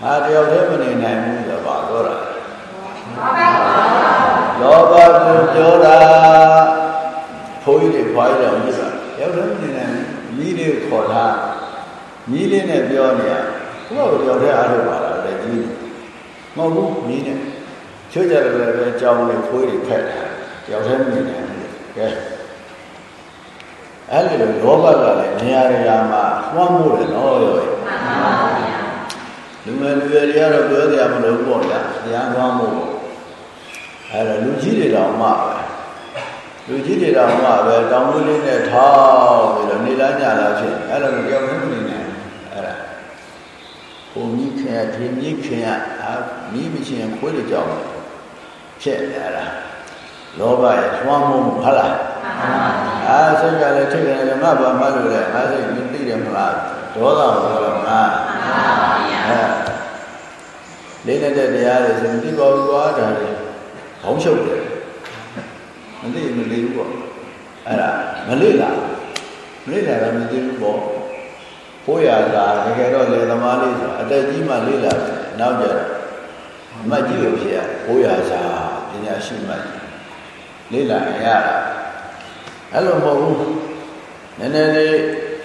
ဟာတယောက်တည်းမနေနိုင်ဘူးဆိုတော့ဘာပြောတာလောဘကိုပြောတာဖိုးကြီးတွေဖွားကြီးတော်ကြီးတာတယောက်တည်းမနေနိုင်ဘူးမိလေးခေါ်တာမိလေးနဲ့ပြောနေရဘုရားတယောက်တည်းအားထုတ်ပါလားလေကြီး မဟုတ်ဘူးမိနဲ့ချွတ်ကြတယ်လည်းပဲကြောင်းလေးဖိုးကြီးခက်တာတယောက်တည်းမနေနိုင်ဘူးကဲအဲ့ဒီလိုလောဘကလည်းနေရာနေရာမှာလွှမ်းမိုးတယ်နော်ရောမှန်ပါဗျာလူငယ်လူရွယ်တွေကတော့ပြောကြမလို့ပေါ့ဗျာတရားကောင်းမို့အဲ့တော့လူကြီးတွေတောင်မှပဲလူကြီးတွေတောင်မှပဲတောင်လေးလေးနဲ့ထောက်ပြီးတော့နေလားညလားဖြစ်အဲ့တော့တယောက်တည်းမနေနိုင်အဲ့ဒါဘုံကြီး ခခင်ရဒီမြည်ခင်ရအာမြည်မချင်းခွေးတွေကြောင့်ဖြစ်လာတာလောဘရဲ့သွမ်းမှုဟုတ်လားအာစိတ်ကလည်းထိတ်တယ်ငါဘာမှလို့လဲငါစိတ်မသိတယ်မလားဒေါသဟောတော့ငါအဲလေးနေတဲ့တရားတွေဆိုဒီပေါ်သွားတာလေခေါင်းချုပ်တယ်မသိမလေးဘူးပေါ့အဲ့ဒါမလေးလားမလေးတာလည်းမသိဘူးပေါ့ ဖိုးရတာတကယ်တော့လေသမားလေးဆိုအတက်ကြီးမှလေးလာတယ်နောက်ကြတော့အမတ်ကြီးကိုဖြစ်ရဖိုးရစာပညာရှိမှလေးလာရတာအဲ့လိုမဟုတ်ဘူးနည်းနည်းလေး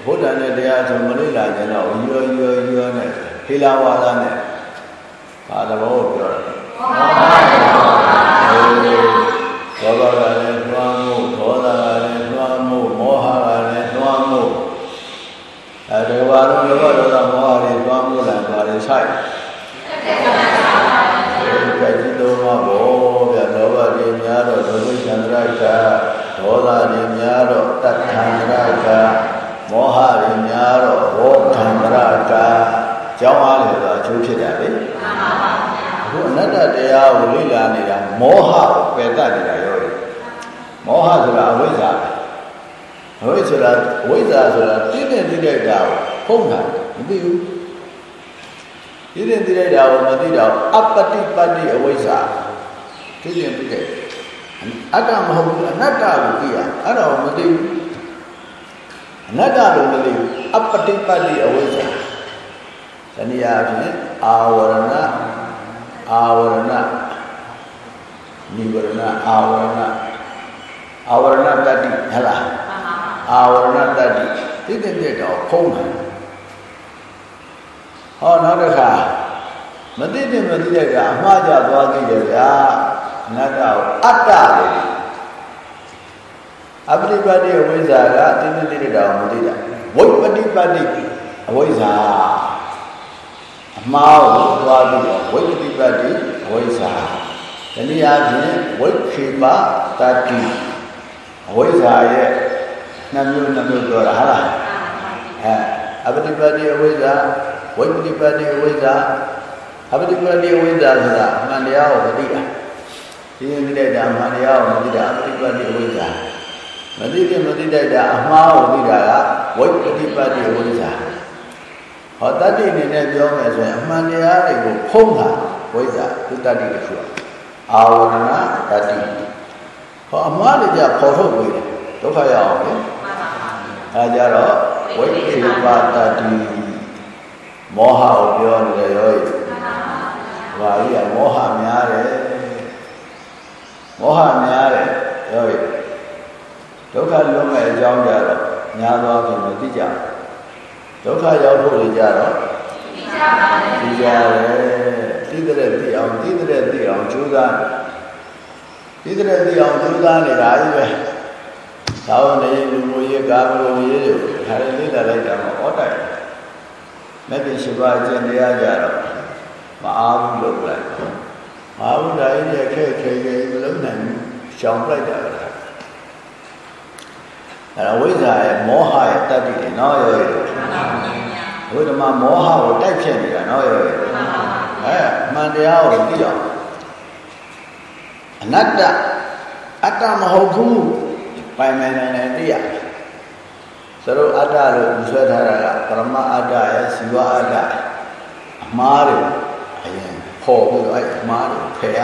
ဘုဒ္ဓနဲ့တရားဆိုမလေးလာကြတော့ရောရောရောနဲ့ခေလာဝါဒနဲ့ဘာသဘောပြောတာဒေါသ ဆိုင်ကဲဒီတော့မှာဘောဗျာလောဘတွေများတော့ဒုက္ခသန္တရကဒေါသတွေများတော့တတ်သန္တရကမောဟတွေများတော့ဘောသန္တရကကြောင်းအားလေတော့အကျိုးဖြစ်တာလေမှန်ပါပါအခုအနတ္တတရားကိုလေ့လာနေတာမောဟကိုပယ်တတ်နေတာရောတယ်မောဟဆိုတာအဝိဇ္ဇာပဲအဝိဇ္ဇာအဝိဇ္ဇာဆိုတာသိတဲ့သိတဲ့တာကိုဖုံးတာမသိဘူး သိတဲ့သိတဲ့တာကိုမသိတော့အပတိပတ္တိအဝိဇ္ဇာသိတဲ့သိတဲ့အတ္တမဟုတ်ဘူးအနတ္တကိုသိရအဲ့ဒါကိုမသိဘူးအနတ္တလို့မသိဘူးအပတိပတ္တိအဝိဇ္ဇာတနည်းအားဖြင့်အာဝရဏအာဝရဏနိဝရဏအာဝရဏအာဝရဏတတ္တိဟဲ့လားအာဝရဏတတ္တိသိတဲ့ပြတော့ဖုံးတယ် ဟောနောက်တစ်ခါမသိတဲ့မသိတဲ့ကအမှားကြသွားသေးတယ်ဗျာအနတ္တကိုအတ္တလေအပတိပတ္တိဝိဇ္ဇာကသိတဲ့သိတဲ့တာကိုမသိတာဝိပတိပတ္တိအဝိဇ္ဇာအမှားကိုသွားပြီးတော့ဝိပတိပတ္တိအဝိဇ္ဇာတနည်းအားဖြင့်ဝိခေပတတ္တိအဝိဇ္ဇာရဲ့နှမျိုးနှမျိုးပြောတာဟုတ်လားအဲအပတိပတ္တိအဝိဇ္ဇာ ဝိပတိပတ္တိအဝိဇ္ဇာအပတိပတ္တိအဝိဇ္ဇာဆိုတာအမှန်တရားကိုမသိတာဒီရင်သိတဲ့အမှန်တရားကိုမသိတာအပတိပတ္တိအဝိဇ္ဇာမသိတဲ့မသိတဲ့တာအမှားကိုသိတာကဝိပတိပတ္တိအဝိဇ္ဇာဟောတတ္တိအနေနဲ့ပြောမယ်ဆိုရင်အမှန်တရားတွေကိုဖုံးတာဝိဇ္ဇာသူတတ္တိတစ်ခုအာဝရဏတတ္တိဟောအမှားတွေကြပေါ်ထုတ်ပြီးတယ်ဒုက္ခရအောင်လေအဲကြတော့ဝိသေပတတ္တိ မောဟကိုပြောနေတယ်ရောဘာကြီးကမောဟများတယ်မောဟများတယ်ရောဒုက္ခလုံးမဲ့အကြောင်းကြတော့များသောဖြင့်မသိကြဒုက္ခရောက်ဖို့လေကြတော့သိကြပါလေသိကြတယ်သိတဲ့သိအောင်သိတဲ့သိအောင်ကြိုးစားသိတဲ့သိအောင်ကြိုးစားနေတာကြီးပဲသာဝနေလူမျိုးရေးကာမဂုဏ်ရေးတွေခါရလေးလာလိုက်တာမဩတို က်မဲ့ပြရှိပါကျင့်တရားကြတော့မအားဘူးလို့လိုက်မအားဘူးတိုင်းရဲ့ခဲခဲခဲမလုံးနိုင်ဘူးရှောင်လိုက်တာလားအဲဝိဇ္ဇာရဲ့မောဟရဲ့တတ္တိတွေနော်ရောရဲ့ဝိဓမ္မာမောဟကိုတိုက်ဖြတ်နေတာနော်ရောရဲ့အဲမှန်တရားကိုသိအောင်အနတ္တအတ္တမဟုတ်ဘူးပိုင်ပိုင်နိုင်နိုင်သိရ သရုပ်အတ္တလို့ယူဆွဲထားတာကပရမအတ္တရဲ့ဇီဝအတ္တအမှားတွေအရင်ပေါ်ပြီးတော့အဲ့အမှားတွေဖယ်ရ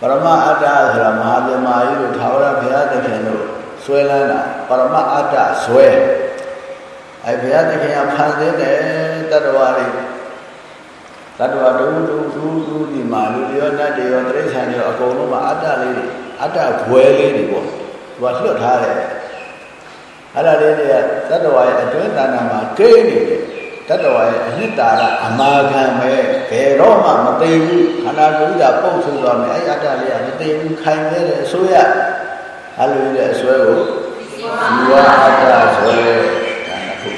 ပရမအတ္တဆိုတာမဟာဗြဟ္မာကြီးတို့သာဝရဘုရားသခင်တို့ဆွဲလန်းတာပရမအတ္တဇွဲအဲဘုရားသခင်ကဖန်ဆင်းတယ်တတ္တဝါတွေတတ္တဝါဒုဒုဒုဒုဒီမှာလူရောနတ်တွေရောတိရစ္ဆာန်တွေရောအကုန်လုံးမှာအတ္တလေးတွေအတ္တဘွယ်လေးတွေပေါ့သူကလွတ်ထားတယ် အဲ့ဒါလေးတွေကတတ္တဝါရဲ့အတွင်းတဏ္ဍာမှာကိန်းနေတယ်တတ္တဝါရဲ့အနှစ်တာကအမာခံပဲဘယ်တော့မှမသိဘူးခန္ဓာကိုယ်ကပုတ်ဆိုးသွားမယ်အဲ့အတ္တလေးကမသိဘူးခိုင်နေတယ်အစိုးရအဲ့လိုတဲ့အစွဲကိုဇီဝအတ္တဇွဲဒါနှစ်ခု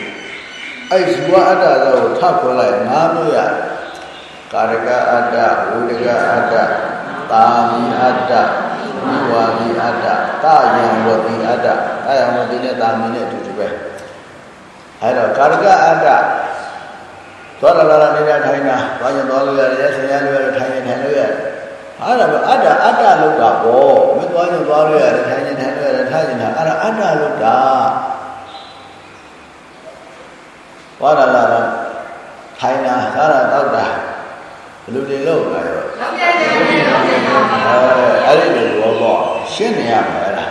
အဲ့ဇီဝအတ္တကိုထပ်ခေါ်လိုက်ငါးမျိုးရကာရကအတ္တဝိတကအတ္တတာမီအတ္တဝိဝါဒီအတ္တတာယံဝတိအတ္တ တာယံဝတိနဲ့တာမီနဲ့အတူတူပဲအဲ့တော့ကာရကအတ္တကသွားလာလာနေတာထိုင်တာသွားရင်သွားလို့ရတယ်ဆင်ရလို့ရတယ်ထိုင်ရင်ထိုင်လို့ရတယ်အဲ့ဒါကအတ္တအတ္တလောက်တာပေါ့မသွားရင်သွားလို့ရတယ်ထိုင်ရင်ထိုင်လို့ရတယ်ထားရင်ထားအဲ့ဒါအတ္တလောက်တာသွားလာလာထိုင်တာစားတာတောက်တာဘယ်လိုတွေလုပ်လာရောလုပ်ရတယ်လုပ်ရတယ်အဲ့ဒီလိုဘောပေါ့ရှင်းနေရမှာအဲ့ဒါ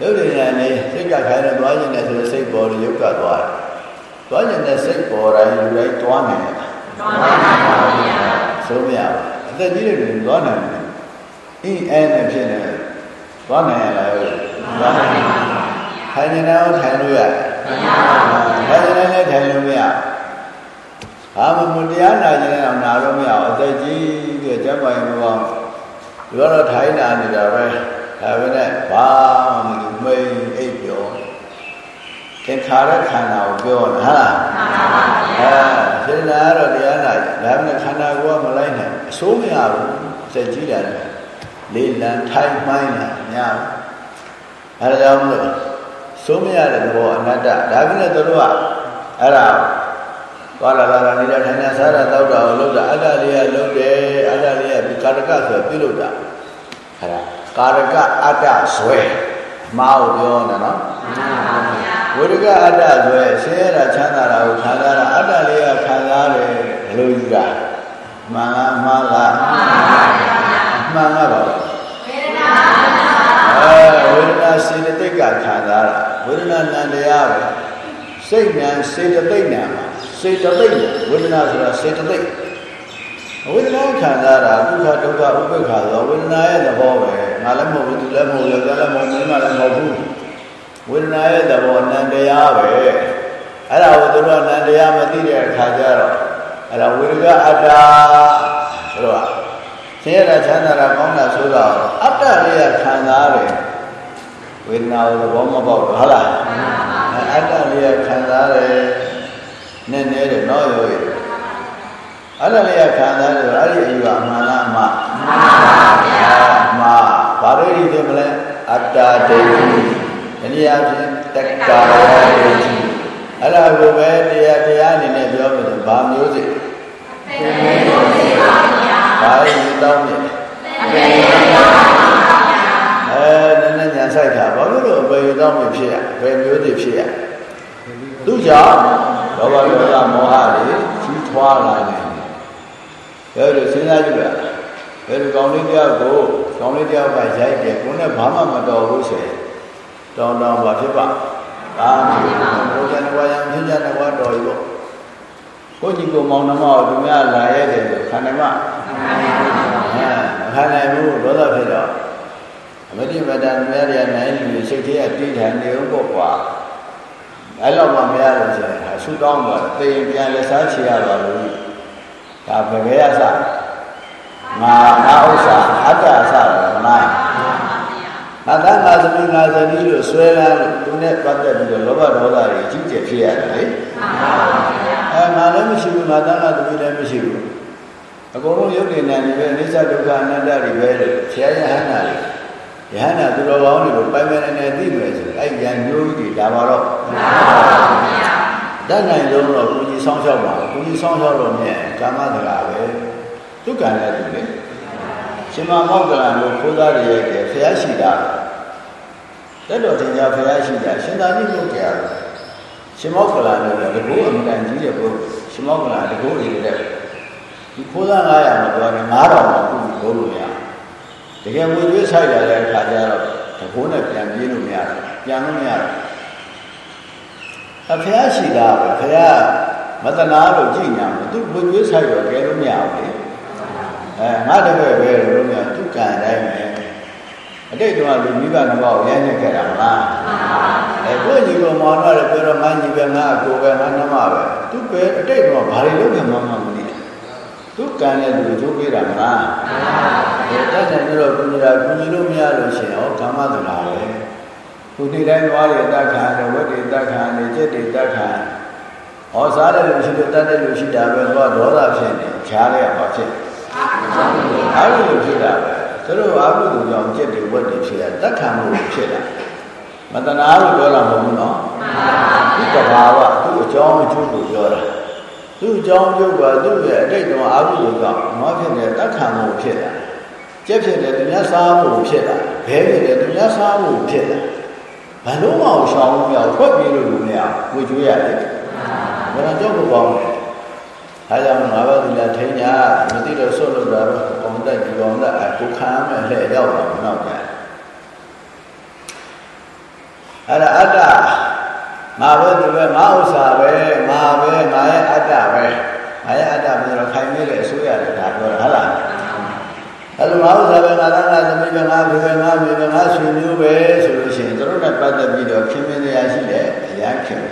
ရုပ်ဉာဏ်နဲ့စိတ်ကခိုင်းတော့သွားခြင်းနဲ့ဆိုစိတ်ပေါ်လို့ရုပ်ကသွားတယ်သွားခြင်းနဲ့စိတ်ပေါ်တိုင်းလူတိုင်းသွားနိုင်တယ်သွားနိုင်ပါဘူးဆိုမရဘူးအသက်ကြီးတဲ့လူတွေသွားနိုင်တယ်အင်းအဲနဲ့ဖြစ်နေသွားနိုင်ရလားသွားနိုင်ပါဘူးထိုင်နေတော့ထိုင်လို့ရတယ်မရပါဘူးထိုင်နေလည်းထိုင်လို့မရဘာမှမတရားနာခြင်းနဲ့တော့နာတော့မရဘူးအသက်ကြီးပြီးကျမ်းမာရင်မပေါ့ဒီကတော့ထိုင်နာနေတာပဲဒါပဲနဲ့ဘာမှမမိတ်အိပ်ပြောသင်္ခါရခန္ဓာကိုပြောတာဟာလားမှန်ပါဗျာအဲစေနာကတော့တရားနာဒါပေမဲ့ခန္ဓာကိုယ်ကမလိုက်နိုင်အဆိုးမရဘူးစက်ကြီးတယ်လေးလံထိုင်မှိုင်းလာမရဘူးအဲဒါကြောင့်မလို့စိုးမရတဲ့သဘောအနတ္တဒါပေမဲ့တို့ကအဲ့ဒါသွားလာလာနေတဲ့ထိုင်နေစားတာတောက်တာကိုလုပ်တာအတ္တလေးကလုပ်တယ်အတ္တလေးကဒီကာရကဆိုပြုလုပ်တာအဲ့ဒါကာရကအတ္တဇွဲမာကိုပြောနေနော် ဝိရကအတ္တဇွဲဆင်းရဲတာချမ်းသာတာကိုခံစားတာအတ္တလေးကခံစားတယ်ဘယ်လိုယူတာမှန်လားမှားလားမှန်ပါဗျာမှန်လားပါဝေဒနာအဲဝေဒနာစေတသိက်ကခံစားတာဝေဒနာနံတရားပဲစိတ်ဉာဏ်စေတသိက်ဉာဏ်မှာစေတသိက်ဝေဒနာဆိုတာစေတသိက်ဝေဒနာခံစားတာဒုက္ခဒုက္ခဥပ္ပခါဆိုဝေဒနာရဲ့သဘောပဲငါလည်းမဟုတ်ဘူးသူလည်းမဟုတ်ဘူးလည်းလည်းမဟုတ်ဘူးမလည်းမဟုတ်ဘူး ဝေဒနာရဲ့သဘောနံတရားပဲအဲ့ဒါကိုသူတို့ကနံတရားမသိတဲ့အခါကျတော့အဲ့ဒါဝေဒကအတ္တဆိုတော့ဆင်းရဲတာချမ်းသာတာကောင်းတာဆိုတော့အတ္တလေးကခံစားတယ်ဝေဒနာကိုသဘောမပေါက်ဘူးဟုတ်လားအတ္တလေးကခံစားတယ်နည်းနည်းတယ်နော်ရောရအဲ့ဒါလေးကခံစားတယ်အဲ့ဒီအယူအမှန်လားအမှန်ပါဗျာအမှန်ဘာလို့ဒီလိုမလဲအတ္တဒိဋ္ဌိ တနည်းအားဖြင့်တက္ကာရဒိဋ္ဌိအဲ့ဒါကိုပဲတရားတရားအနေနဲ့ပြောမယ်ဆိုဘာမျိုးစိမျိုးစိပါဗျာဘာလို့တောင်းမြင်အဲနည်းနည်းညာဆိုင်တာဘာလို့လို့ဘယ်တောင်းမြင်ဖြစ်ရဘယ်မျိုးစိဖြစ်ရသူကြောင့်လောဘဒေါသမောဟတွေကြီးထွားလာတယ်ဘယ်လိုစဉ်းစားကြည့်ပါဘယ်လိုကောင်းလေးတယောက်ကိုကောင်းလေးတယောက်ကရိုက်တယ်ကိုယ်နဲ့ဘာမှမတော်ဘူးဆိုရင် တောင်းတောင်းပါဖြစ်ပါဒါမှမဟုတ်ဘုရားနဝယံဖြစ်ကြနဝတော်ကြီးပေါ့ကိုကြီးကိုမောင်နှမကိုသူများလာရဲတယ်ဆိုခန္ဓာမခန္ဓာဘူးဒေါသဖြစ်တော့အမတိမတန်များရနိုင်လူစိတ်ထဲအတိထန်နေဦးပေါ့ကွာအဲ့လောက်မှမရလို့ဆိုရင်ဆူတောင်းတော့တေရင်ပြန်လက်စားချေရပါလို့ဒါဘယ်ပဲရစငါငါဥစ္စာအတ္တအစတယ်မလား အတ္တငါသမီးငါသမီးလို့ဆွဲလာလို့သူနဲ့ပတ်သက်ပြီးတော့လောဘဒေါသတွေအကြီးကျယ်ဖြစ်ရတယ်လေအဲငါလည်းမရှိဘူးငါသားငါသမီးလည်းမရှိဘူးအကုန်လုံးရုပ်တည်နေတယ်ပဲအိစ္ဆဒုက္ခအနတ္တတွေပဲလို့ဆရာရဟန္တာတွေယဟန္တာသူတော်ကောင်းတွေကိုပိုင်ပိုင်နေနေသိမယ်ဆိုအဲ့ရန်မျိုးကြီးတွေဒါပါတော့မှန်ပါဗျာတတ်နိုင်လုံးတော့ကိုကြီးဆောင်းလျှောက်ပါကိုကြီးဆောင်းလျှောက်လို့မြဲကာမတရာပဲသူကံလည်းသူလေ ရှင်မမောက္ကလံကိုခိုးသားရရိုက်တယ်ဖះရှိတာတက်တော်တင်ကြဖះရှိတာရှင်သာနိမုတ်ကြရရှင်မောက္ကလံလို့တကူအမှန်တန်ကြီးတဲ့ဘုရှင်မောက္ကလံတကူတွေတဲ့ဒီခိုးသား900မှာပြောတယ်9000မှာခုဘိုးလို့ရတကယ်ဝေရွေးဆိုင်ရတဲ့အခါကျတော့တကူနဲ့ပြန်ပြေးလို့မရဘူးပြန်လို့မရဘူးအဖះရှိတာပဲဖះမတနာလို့ကြည်ညာမသူဝေရွေးဆိုင်တော့ကဲလို့မရဘူးလေ အဲငါတပည့်ပဲလို့မြတ်သူကံတိုင်းပဲအတိတ်တော့လူမိဘနှစ်ပါးကိုရိုင်းနေခဲ့တာမလားအဲကိုညီကောင်မောင်တော့လည်းပြောတော့ငါညီပဲငါအကိုပဲငါနှမပဲသူပဲအတိတ်တော့ဘာတွေလုပ်နေမှမမသိသူကံနဲ့လူကျိုးပေးတာမလားအဲတတ်တယ်တော့ကုညီတာကုညီလို့မရလို့ရှင်ဟောကာမသနာပဲခုဒီတိုင်းသွားရတတ်ခံတယ်ဝတ်တွေတတ်ခံတယ်จิตတွေတတ်ခံဟောစားတယ်လို့ရှိလို့တတ်တယ်လို့ရှိတာပဲတော့ဒေါသဖြစ်နေခြားလိုက်ပါဖြစ် အာဟုလို့ဖြစ်တာပဲသူတို့အာဟုလို့ကြောင့်จิตတွေဝတ်တွေဖြစ်တာတတ်ခံမှုဖြစ်တာမတနာလို့ပြောတာမဟုတ်ဘူးနော်ဒီကဘာဝသူ့အကြောင်းအကျိုးကိုပြောတာသူ့ကြောင်းကျုပ်ကသူ့ရဲ့အတိတ်တော်အာဟုလောကမောဖြစ်တဲ့တတ်ခံမှုဖြစ်တာကျက်ဖြစ်တဲ့သူများစားမှုဖြစ်တာဘဲဖြစ်တဲ့သူများစားမှုဖြစ်တာဘာလို့မအောင်ရှောင်းမရထွက်ပြေးလို့မရဝေကျွေးရတယ်ဘယ်တော့ကြောက်ဖို့ကောင်းလဲ အဲကြောင့်ငါးပါးသီလထိန်းညာမသိတော့ဆွတ်လို့တော့ကောင်းတဲ့ဒီကောင်းတဲ့အကိုခံမဲ့လှည့်ရောက်တော့နောက်ကြအဲ့ဒါအတ္တငါပဲဒီပဲငါဥစ္စာပဲငါပဲငါရဲ့အတ္တပဲငါရဲ့အတ္တပြီးတော့ခိုင်နေတဲ့အစိုးရတယ်ဒါပြောတာဟုတ်လားအဲ့လိုငါဥစ္စာပဲငါသားငါသမီးပဲငါဖေပဲငါမေပဲငါဆွေမျိုးပဲဆိုလို့ရှိရင်တို့နဲ့ပတ်သက်ပြီးတော့ခင်မင်းတရားရှိတယ်အရာခင်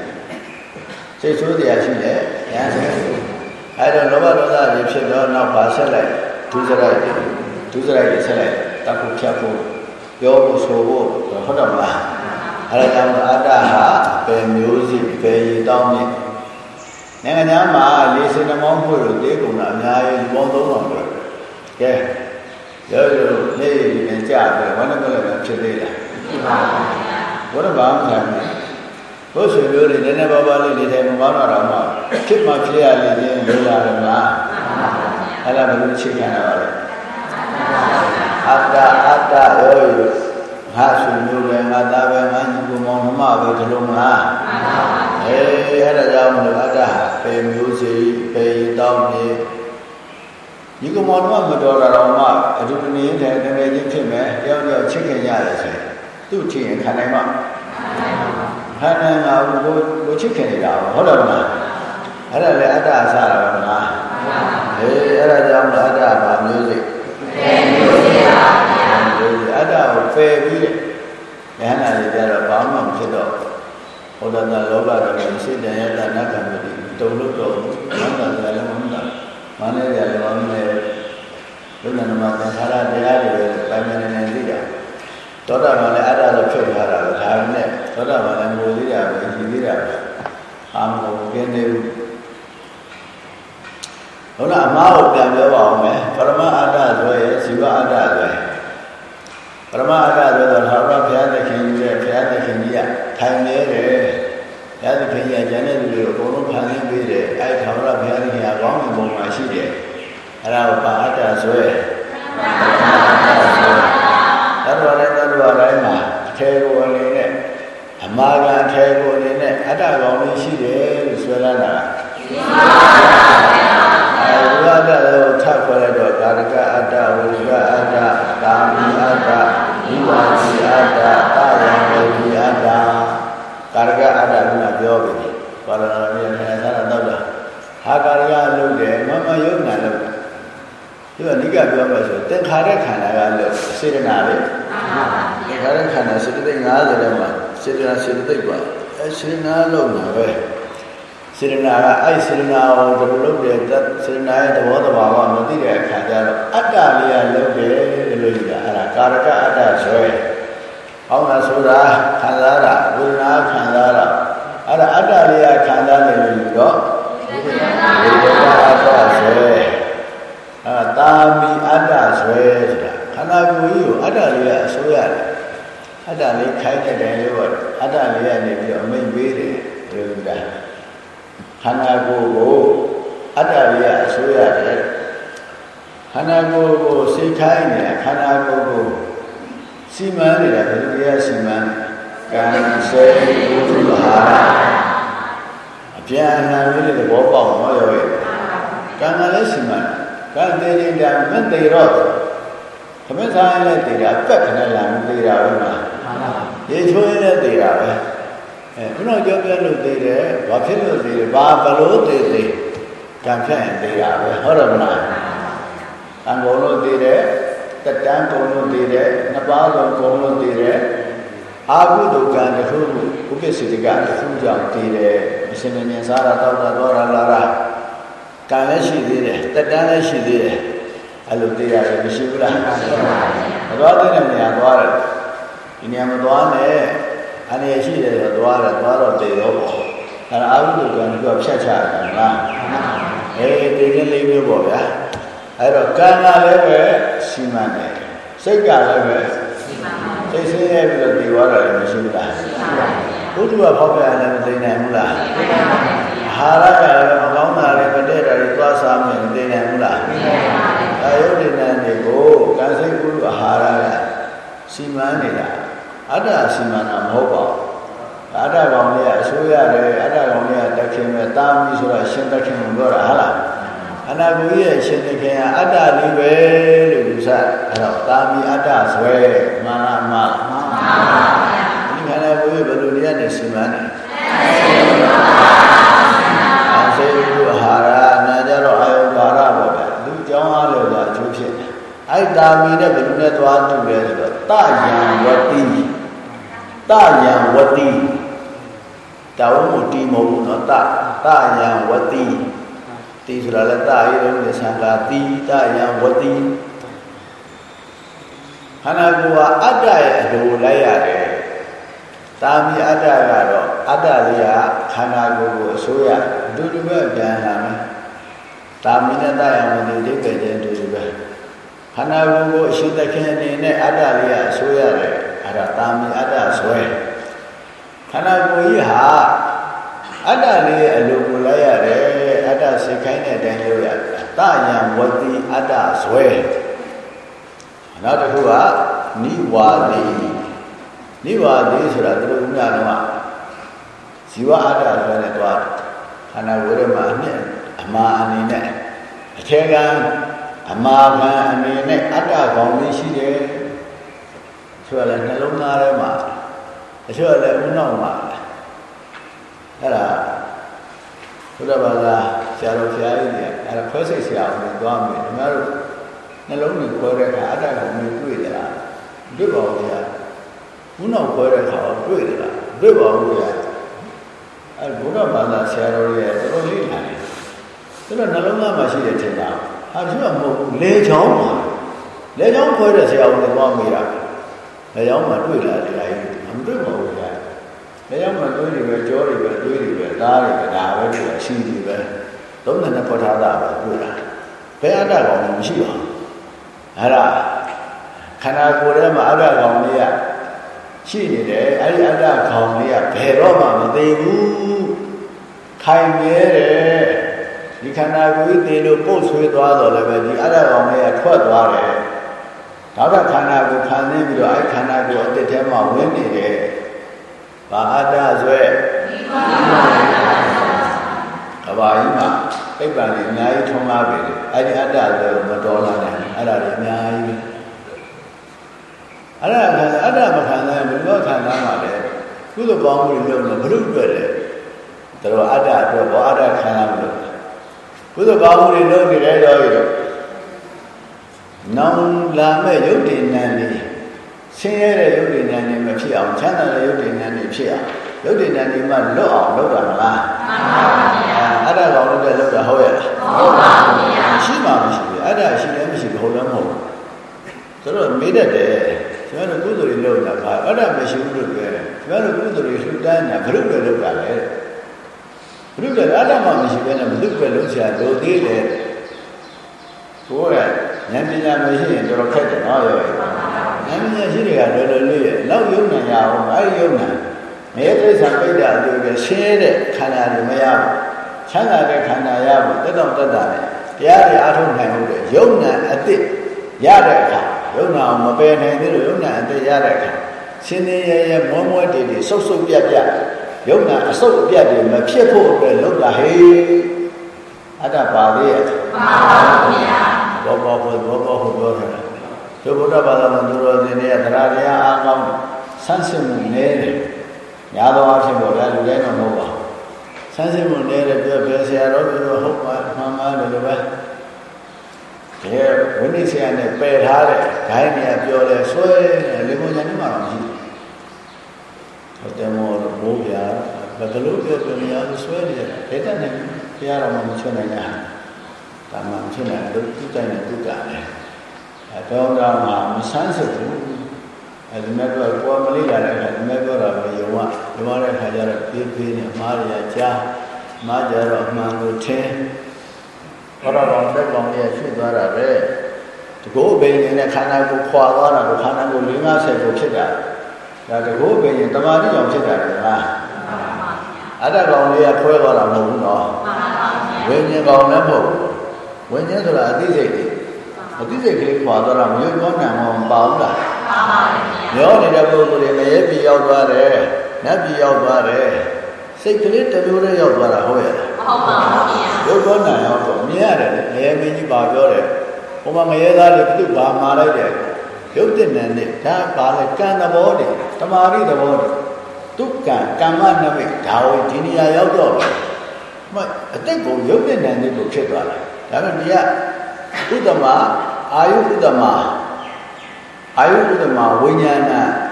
စိတ်ဆိုးတရားရှိတယ်အရာခင် အဲ့တော့လောဘဒေါသတွေဖြစ်တော့နောက်ပါဆက်လိုက်ဒုစရိုက်ဒုစရိုက်တွေဆက်လိုက်တခုဖြတ်ဖို့ပြောဖို့ဆိုဖို့ဟုတ်တော့မလားအဲဒါကြောင့်အတ္တဟာပယ်မျိုးစီပယ်ရည်တောင်းမြင့်နိုင်ငံသားမှာလေးစင်နှမောင်းဖို့လို့တေးကုန်တာအများကြီးဘောသုံးတော်ပဲကဲရောရောနေနေကြတယ်ဝန္ဒကလည်းဖြစ်သေးလားဖြစ်ပါဘူးဘုရားဘာမှမဆိုင်ဘူး ဘုဆွေမျိုးတွေနည်းနည်းပါးပါးလေးနေတယ်မကောင်းတော့တော့မှဖြစ်မှဖြစ်ရလေခြင်းလိုလာတယ်မလားအဲ့ဒါဘယ်လိုချိန်ရတာလဲအတ္တအတ္တရောရောငါဆွေမျိုးပဲငါသားပဲငါညီကိုမောင်နှမပဲဒီလိုမလားအေးအဲ့ဒါကြောင့်မလို့အတ္တပေမျိုးစီပေတောင်းနေညီကိုမောင်နှမမတော်တာတော့မှအတူတူနေတယ်တကယ်ချင်းဖြစ်မယ်တယောက်တယောက်ချစ်ခင်ရတယ်ဆိုရင်သူ့ချစ်ရင်ခံနိုင်မှာ ဟန်နိုင်ငါကိုကိုချစ်ခင်နေတာဟုတ်တယ်မလားအဲ့ဒါလေအတ္တအစတာပဲမလားအေးအဲ့ဒါကြောင့်အတ္တဘာမျိုးစိပေမျိုးစီပါအတ္တကိုပယ်ပြီးတဲ့ဉာဏ်နာတွေကြတော့ဘာမှမဖြစ်တော့ဘုဒ္ဓသာလောဘတော်ကိုစိတ်တန်ရတာနတ်ကံမတိတုံလို့တော့မန္တန်တယ်လည်းမန္တန်မန္တရလည်းမန္တန်ဘုရားနမသင်္ခါရတရားတွေပဲပိုင်ပိုင်နေနေသိတာသောတာပန်လည်းအတ္တလို့ဖြုတ်ထားတာပဲဒါနဲ့ သောတာပန်လည်းငိုသေးတာပဲကြည်သေးတာပဲအာမကိုကင်းနေဘူးဘုရားအမားကိုပြန်ပြောပါအောင်မယ်ပရမအတ္တဆိုရဲ့ဇီဝအတ္တဆိုရဲ့ပရမအတ္တဆိုတော့သာရဘုရားသခင်ကြီးရဲ့ဘုရားသခင်ကြီးကထိုင်နေတယ်ဘုရားသခင်ကြီးကကျန်တဲ့လူတွေကိုအကုန်လုံးဖန်ဆင်းပေးတယ်အဲ့သာရဘုရားသခင်ကကောင်းတဲ့ပုံမှာရှိတယ်အဲ့ဒါကိုပါအတ္တဆိုရဲ့သတ္တဝါတိုင်းသတ္တဝါတိုင်းမှာအထေကိုအနေနဲ့ အမာကအထေကိုအနေနဲ့အတ္တကောင်းလေးရှိတယ်လို့ဆွဲလာတာရှိပါပါဘုရားတတော်ထပ်ခေါ်ရတော့ကာရကအတ္တဝိကအတ္တကာမိအတ္တဝိပါတိအတ္တတာယံဝိအတ္တကာရကအတ္တကပြောပြီဘာလို့လဲမြင်နေသာတော့တာဟာကာရကအလုပ်တယ်မမယုံနာလုပ်တာဒီကနိကပြောမှဆိုသင်္ခါရခန္ဓာကလို့စေတနာလေသင်္ခါရခန္ဓာစေတသိက်50ထဲမှာ စေတနာစေတသိက်ပါအဲစေတနာလုံးတာပဲစေတနာကအဲ့စေတနာကိုဘယ်လိုလုပ်တယ်စေတနာရဲ့သဘောတဘာဝမသိတဲ့အခါကျတော့အတ္တလေးကလုပ်တယ်လို့ယူတာအဲ့ဒါကာရကအတ္တဆွဲဟောင်းတာဆိုတာခံစားတာဝေဒနာခံစားတာအဲ့ဒါအတ္တလေးကခံစားတယ်လို့ယူတော့ဝေဒနာအတ္တဆွဲအဲတာမီအတ္တဆွဲဆိုတာခန္ဓာကိုယ်ကြီးကိုအတ္တလေးကအစိုးရတယ် အတ္တလေးခိုင်းတဲ့တယ်လို့အတ္တလေးကနေပြီးအမိန်ပေးတယ်လို့ဒါခန္ဓာကိုယ်ကိုအတ္တလေးကအစိုးရတယ်ခန္ဓာကိုယ်ကိုစိတ်ခိုင်းနေခန္ဓာကိုယ်ကိုစီမံနေတာဘယ်လိုရစီမံကံစေဘုရားအပြန်အလှန်လေးသဘောပေါက်တော့ရောရဲ့ကံကလည်းစီမံကံတည်နေတာမသိတော့သမင်းစားရင်လည်းတည်တာပက်ခနဲ့လာမတည်တာပဲမှာ ရေချိုးရင်လည်းတည်တာပဲအဲခုနကြောပြလို့တည်တယ်ဘာဖြစ်လို့တည်တယ်ဘာဘလို့တည်တည်ကံဖြတ်ရင်တည်တာပဲဟုတ်တယ်မလားကံကုန်လို့တည်တယ်တက်တန်းကုန်လို့တည်တယ်နှစ်ပါးလုံးကုန်လို့တည်တယ်အာဟုတုကံတခုဥပ္ပစေတကတခုကြောင့်တည်တယ်အရှင်မြင်စားတာတောက်တာသွားတာလာတာကံလည်းရှိသေးတယ်တက်တန်းလည်းရှိသေးတယ်အဲ့လိုသိရတယ်မရှိဘူးလားမရှိပါဘူးမသွားတဲ့နေရာသွားတယ် ဒီနေရာမသွားနဲ့အနေရှိတယ်ဆိုသွားတယ်သွားတော့တေတော့ပေါ့အဲ့ဒါအာဟုကံကဖြတ်ချတယ်မလားအေးတေခြင်းလေးမျိုးပေါ့ဗျာအဲ့တော့ကံကလည်းပဲစီမံတယ်စိတ်ကလည်းပဲစိတ်ဆင်းရဲပြီးတော့ဒီသွားတာလည်းမရှိဘူးလားဘုဒ္ဓဘာဖောက်ပြန်လည်းမသိနိုင်ဘူးလားဟဟာရကလည်းမကောင်းတာတွေမတည့်တာတွေသွားစားမယ်မသိနိုင်ဘူးလားသိနိုင်ပါဘူး။ဒါယုတ်တိဏ္ဍတွေကိုကံစိတ်ကုအာဟာရကစီမံနေတာ အတ္တစီမံတာမဟုတ်ပါဘူး။အတ္တကောင်လေးကအစိုးရတယ်အတ္တကောင်လေးကတက်ခင်မဲ့တာမီဆိုတာရှင်တက်ခင်ကိုပြောတာဟာလား။အနာကိုကြီးရဲ့ရှင်တက်ခင်ကအတ္တလေးပဲလို့ယူဆအဲ့တော့တာမီအတ္တဆွဲမှန်လားမှန်လားမှန်ပါဗျာ။ဒီခန္ဓာကိုယ်ရဲ့ဘယ်လိုနေရနေစီမံနေအစေကုအာဟာရနာကြတော့အာယုကာရပေါ့ဗျာသူကြောင်းအားလို့ကအကျိုးဖြစ်တယ်အဲ့တာမီနဲ့ဘယ်လိုနဲ့သွားတူလဲဆိုတော့တယံဝတိ တယံဝတိတာဝမတီမဟုတ်ဘူးနော်တတယံဝတိတိဆိုတာလည်းတရေလုံးနဲ့ဆံကာတိတယံဝတိခန္ဓာကိုယ်ကအတ္တရဲ့အလိုလိုက်ရတယ်တာမီအတ္တကတော့အတ္တလေးကခန္ဓာကိုယ်ကိုအစိုးရအတူတူပဲပြန်လာမယ်တာမီနဲ့တယံဝတိဒိဋ္ဌိချင်းအတူတူပဲခန္ဓာကိုယ်ကိုအရှင်သခင်အနေနဲ့အတ္တလေးကအစိုးရတယ် အဲ့ဒါတာမီအတ္တဆွဲခန္ဓာကိုယ်ကြီးဟာအတ္တလေးရဲ့အလိုကိုလိုက်ရတယ်အတ္တစိတ်ခိုင်းတဲ့အတိုင်းလုပ်ရတယ်တယံဝတိအတ္တဆွဲနောက်တစ်ခုကနိဝါတိနိဝါတိဆိုတာသူတို့ဥနာတော့ဇီဝအတ္တဆွဲနဲ့တွားခန္ဓာကိုယ်ရဲ့မှာအနှစ်အမှားအနေနဲ့အခြေခံအမှားခံအနေနဲ့အတ္တကောင်းလေးရှိတယ် ဆိုရလဲနှလုံးသားထဲမှာအချို့လည်းဥနောက်မှာအဲ့ဒါဘုရားဘာသာဆရာတော်ဆရာကြီးတွေအဲ့ဒါခွဲစိတ်ဆရာအောင်သွားမယ်ဒီမှာတို့နှလုံးကိုခွဲတဲ့အခါအတ္တကိုမြင်တွေ့ကြလားတွေ့ပါဘူးဗျာဥနောက်ခွဲတဲ့အခါတွေ့ကြလားတွေ့ပါဘူးဗျာအဲ့ဘုရားဘာသာဆရာတော်ရဲ့တော်တော်လေးထားတယ်သူတို့နှလုံးသားမှာရှိတဲ့ထင်တာဟာသူကမဟုတ်ဘူးလေချောင်းမှာလေချောင်းခွဲတဲ့ဆရာအောင်သွားမိတာ လေချောင်းမှာတွေ့လာတယ်လားမတွေ့ပါဘူးဗျာလေချောင်းမှာတွေ့တယ်ပဲကြောတွေပဲတွေ့တယ်ပဲသားတွေပဲဒါပဲတွေ့တာရှိတယ်ပဲသုံးတယ်နဲ့ပေါ်ထားတာပဲတွေ့တာဘယ်အတ္တကောင်မှမရှိပါဘူးအဲ့ဒါခန္ဓာကိုယ်ထဲမှာအတ္တကောင်လေးကရှိနေတယ်အဲ့ဒီအတ္တကောင်လေးကဘယ်တော့မှမသိဘူးခိုင်မြဲတယ်ဒီခန္ဓာကိုယ်ကြီးတည်လို့ပုတ်ဆွေးသွားတော့လည်းပဲဒီအတ္တကောင်လေးကထွက်သွားတယ် နောက်တော့ခန္ဓာကိုယ်ခံနေပြီးတော့အဲ့ခန္ဓာကိုယ်အတ္တထဲမှာဝင်နေတယ်ဘာအတ္တဆွဲကဘာကြီးမှာပြိပ္ပံတွေအများကြီးထုံးကားပြီလေအဲ့ဒီအတ္တဆိုမတော်လာနဲ့အဲ့ဒါတွေအများကြီးအဲ့ဒါကအတ္တမခံနိုင်ဘယ်လိုခံနိုင်မှာလဲကုသိုလ်ကောင်းမှုတွေလုပ်လို့ဘုရုအတွက်လေတို့အတ္တအတွက်ဘောအတ္တခံရမလို့ကုသိုလ်ကောင်းမှုတွေလုပ်နေတယ်တော့ရ နောင်လာမဲ့ယုတ်တည်နန်းနေဆင်းရဲတဲ့ယုတ်တည်နန်းနေမဖြစ်အောင်ချမ်းသာတဲ့ယုတ်တည်နန်းနေဖြစ်အောင်ယုတ်တည်နန်းနေမှလွတ်အောင်လုပ်တာမလားမှန်ပါဗျာအဲ့ဒါကောင်လုပ်တဲ့လုပ်တာဟုတ်ရဲ့လားဟုတ်ပါဗျာရှိမှမရှိဘူးအဲ့ဒါရှိလည်းမရှိဘူးဟုတ်လည်းမဟုတ်ဘူးဆိုတော့မေးတတ်တယ်ကျွန်တော်တို့ကုသိုလ်တွေလုပ်တာပါအဲ့ဒါမရှိဘူးလို့ပြောတယ်ကျွန်တော်တို့ကုသိုလ်တွေလှူဒန်းတာဘုရုတွေလုပ်တာလေဘုရုတွေအဲ့ဒါမှမရှိဘဲနဲ့ဘုရုတွေလုပ်ချင်လို့သေးတယ်ကိုယ်က ဉာဏ်ပညာမရှိရင်တော်တော်ခက်တယ်နော်ရောဉာဏ်ပညာရှိတွေကလောလောလေးရဲ့နောက်ယုံနာရအောင်အဲ့ဒီယုံနာမဲသိစ္စာပိဋကအတူပဲရှင်းတဲ့ခန္ဓာတွေမရဘူးချမ်းသာတဲ့ခန္ဓာရဖို့တက်တော့တက်တာလေတရားတွေအားထုတ်နိုင်ဖို့ယုံနာအတိရတဲ့အခါယုံနာမပယ်နိုင်သေးလို့ယုံနာအတိရတဲ့အခါရှင်းနေရရမွမွတေတေဆုပ်ဆုပ်ပြက်ပြက်ယုံနာအဆုပ်အပြက်တွေမဖြစ်ဖို့အတွက်လုပ်တာဟေးအတ္တပါသေးရဲ့ပါပါဗျာ ဘောဘောဘောဘောဘောပြောတယ်ဒီဘုရားဘာသာမှာသူတော်စင်တွေကတရားတရားအားကောင်းဆန်းစစ်မှုနည်းတယ်ညာတော်အဖြစ်ပေါ်တယ်လူတိုင်းတော့မဟုတ်ပါဘူးဆန်းစစ်မှုနည်းတယ်ပြောပြောဆရာတော်ပြောဟုတ်ပါမှန်ပါတယ်လို့ပဲဒီဝိနည်းဆရာနဲ့ပယ်ထားတဲ့ဂိုင်းတွေကပြောလဲဆွဲတယ်လေမညာနေမှာတော့မရှိဘူးဟုတ်တယ်မို့လို့ဘိုးပြာဘယ်လိုပြောပြောနေရလို့ဆွဲနေတယ်ဘယ်တတ်နိုင်ဘုရားတော်မှမချွတ်နိုင်တာ ဒါမှမချွတ်နိုင်လို့သူ့တိုင်းနဲ့သူ့ကလည်းအတော်တော်မှမဆန်းစစ်ဘူးအဲဒီမဲ့တော့ပေါ်မလေးလာတဲ့အခါဒီမဲ့တော့တာပဲယုံကယုံရတဲ့အခါကျတော့ပြေးပြေးနဲ့မားရကြားမားကြတော့အမှန်ကိုထင်းဘောရတော်တက်ကောင်လေးဖြစ်သွားတာပဲတကောဘိန်နဲ့ခန္ဓာကိုခွာသွားတာကိုခန္ဓာကို၄50ကိုဖြစ်တာဒါတကောဘိန်တမာတိကြောင့်ဖြစ်တာလေလားအတ္တကောင်လေးကခွဲသွားတာမဟုတ်ဘူးနော်ဝိညာဉ်ကောင်လည်းမဟုတ်ဘူး ဝိညာဉ်ဆိုတာအသိစိတ်တွေအသိစိတ်ကလေးခွာသွားတာမရွတ်ပြောနိုင်အောင်ပါဘူးလားပါပါဗျာမျောနေတဲ့ပုဂ္ဂိုလ်တွေမရဲပြေရောက်သွားတယ်နတ်ပြေရောက်သွားတယ်စိတ်ကလေးတစ်မျိုးလေးရောက်သွားတာဟုတ်ရဲ့လားမဟုတ်ပါဘူးဗျာရုပ်ပြောနိုင်အောင်တော့မြင်ရတယ်လေငရဲမင်းကြီးပါပြောတယ်ဟိုမှာငရဲသားတွေပြုတ်ပါမာလိုက်တယ်ရုပ်တင်တဲ့ဒါပါလေကံသဘောတွေတမာရိသဘောတွေဒုက္ကကမ္မနမိတ်ဒါဝိဒီနေရာရောက်တော့မအတိတ်ကိုရုပ်တင်တဲ့ကိုဖြစ်သွားတယ် ဒါပေမဲ့ဒီကဥဒ္ဓမအာယုဥဒ္ဓမအာယုဥဒ္ဓမဝိညာ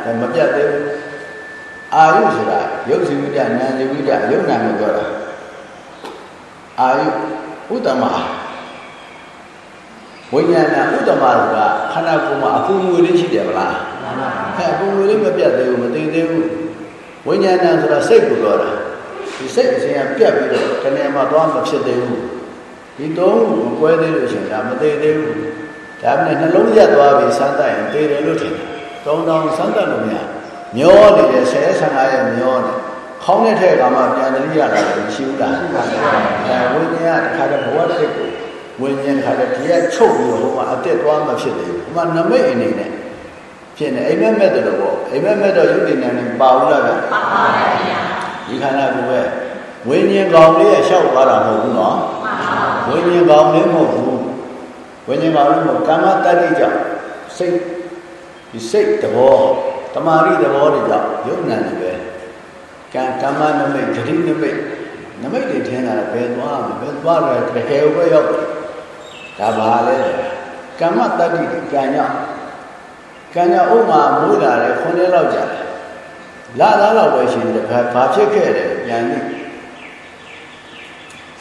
ဏမပြတ်သေးဘူးအာယုဆိုတာရုပ်စီဝိတ္တနာစီဝိတ္တရုပ်နာကိုပြောတာအာယုဥဒ္ဓမဝိညာဏဥဒ္ဓမဆိုတာခန္ဓာကိုယ်မှာအပူငွေလေးရှိတယ်ဗလားအဲအပူငွေလေးမပြတ်သေးဘူးမသိသေးဘူးဝိညာဏဆိုတာစိတ်ကိုပြောတာဒီစိတ်အစဉ်ကပြတ်ပြီးတော့တဏှာမှာသွားမဖြစ်သေးဘူး ဒီသုံးခုမကွဲသေးလို့ရှိရင်ဒါမသေးသေးဘူးဒါမှလည်းနှလုံးရက်သွားပြီးစမ်းတတ်ရင်သေတယ်လို့ထင်တယ်တုံးတောင်စမ်းတတ်လို့မရမျောနေတယ်ဆယ်ဆန်း၅ရက်မျောနေခေါင်းနဲ့ထဲကမှပြန်တရိရတာမရှိဘူးလားရှိပါဘူးအဲဝိညာဉ်ကတခါတည်းဘဝတစ်ကိုဝိညာဉ်ခါတည်းတရားချုပ်ပြီးတော့ဟိုမှာအတက်သွားမှဖြစ်တယ်ဟိုမှာနမိတ်အနေနဲ့ဖြစ်နေအိမ်မက်မဲ့တယ်လို့ပေါ့အိမ်မက်မဲ့တော့ရုပ်တည်နေနေပါဘူးလားဗျာပါပါဗျာဒီခန္ဓာကိုယ်ပဲဝိညာဉ်ကောင်လေးရလျှောက်သွားတာမဟုတ်ဘူးနော် ဝိညာဉ်ကောင်လည်းမဟုတ်ဘူးဝိညာဉ်ကောင်လည်းမဟုတ်ကာမတတ္တိကြောင့်စိတ်ဒီစိတ်သဘောတမာရိသဘောတွေကြောင့်ယုံနာတယ်ပဲကံကမ္မနမိတ်ဂတိနမိတ်နမိတ်တွေထင်တာဘယ်သွားမလဲဘယ်သွားလဲတကယ်ဘယ်ရောက်ဒါပါလေကမ္မတတ္တိကံကြောင့်ကံကြောင့်ဥမာမိုးလာတယ်ခွန်းလေးလောက်ကြာတယ်လာသားလောက်ပဲရှိတယ်ဘာဖြစ်ခဲ့တယ်ပြန်ကြည့်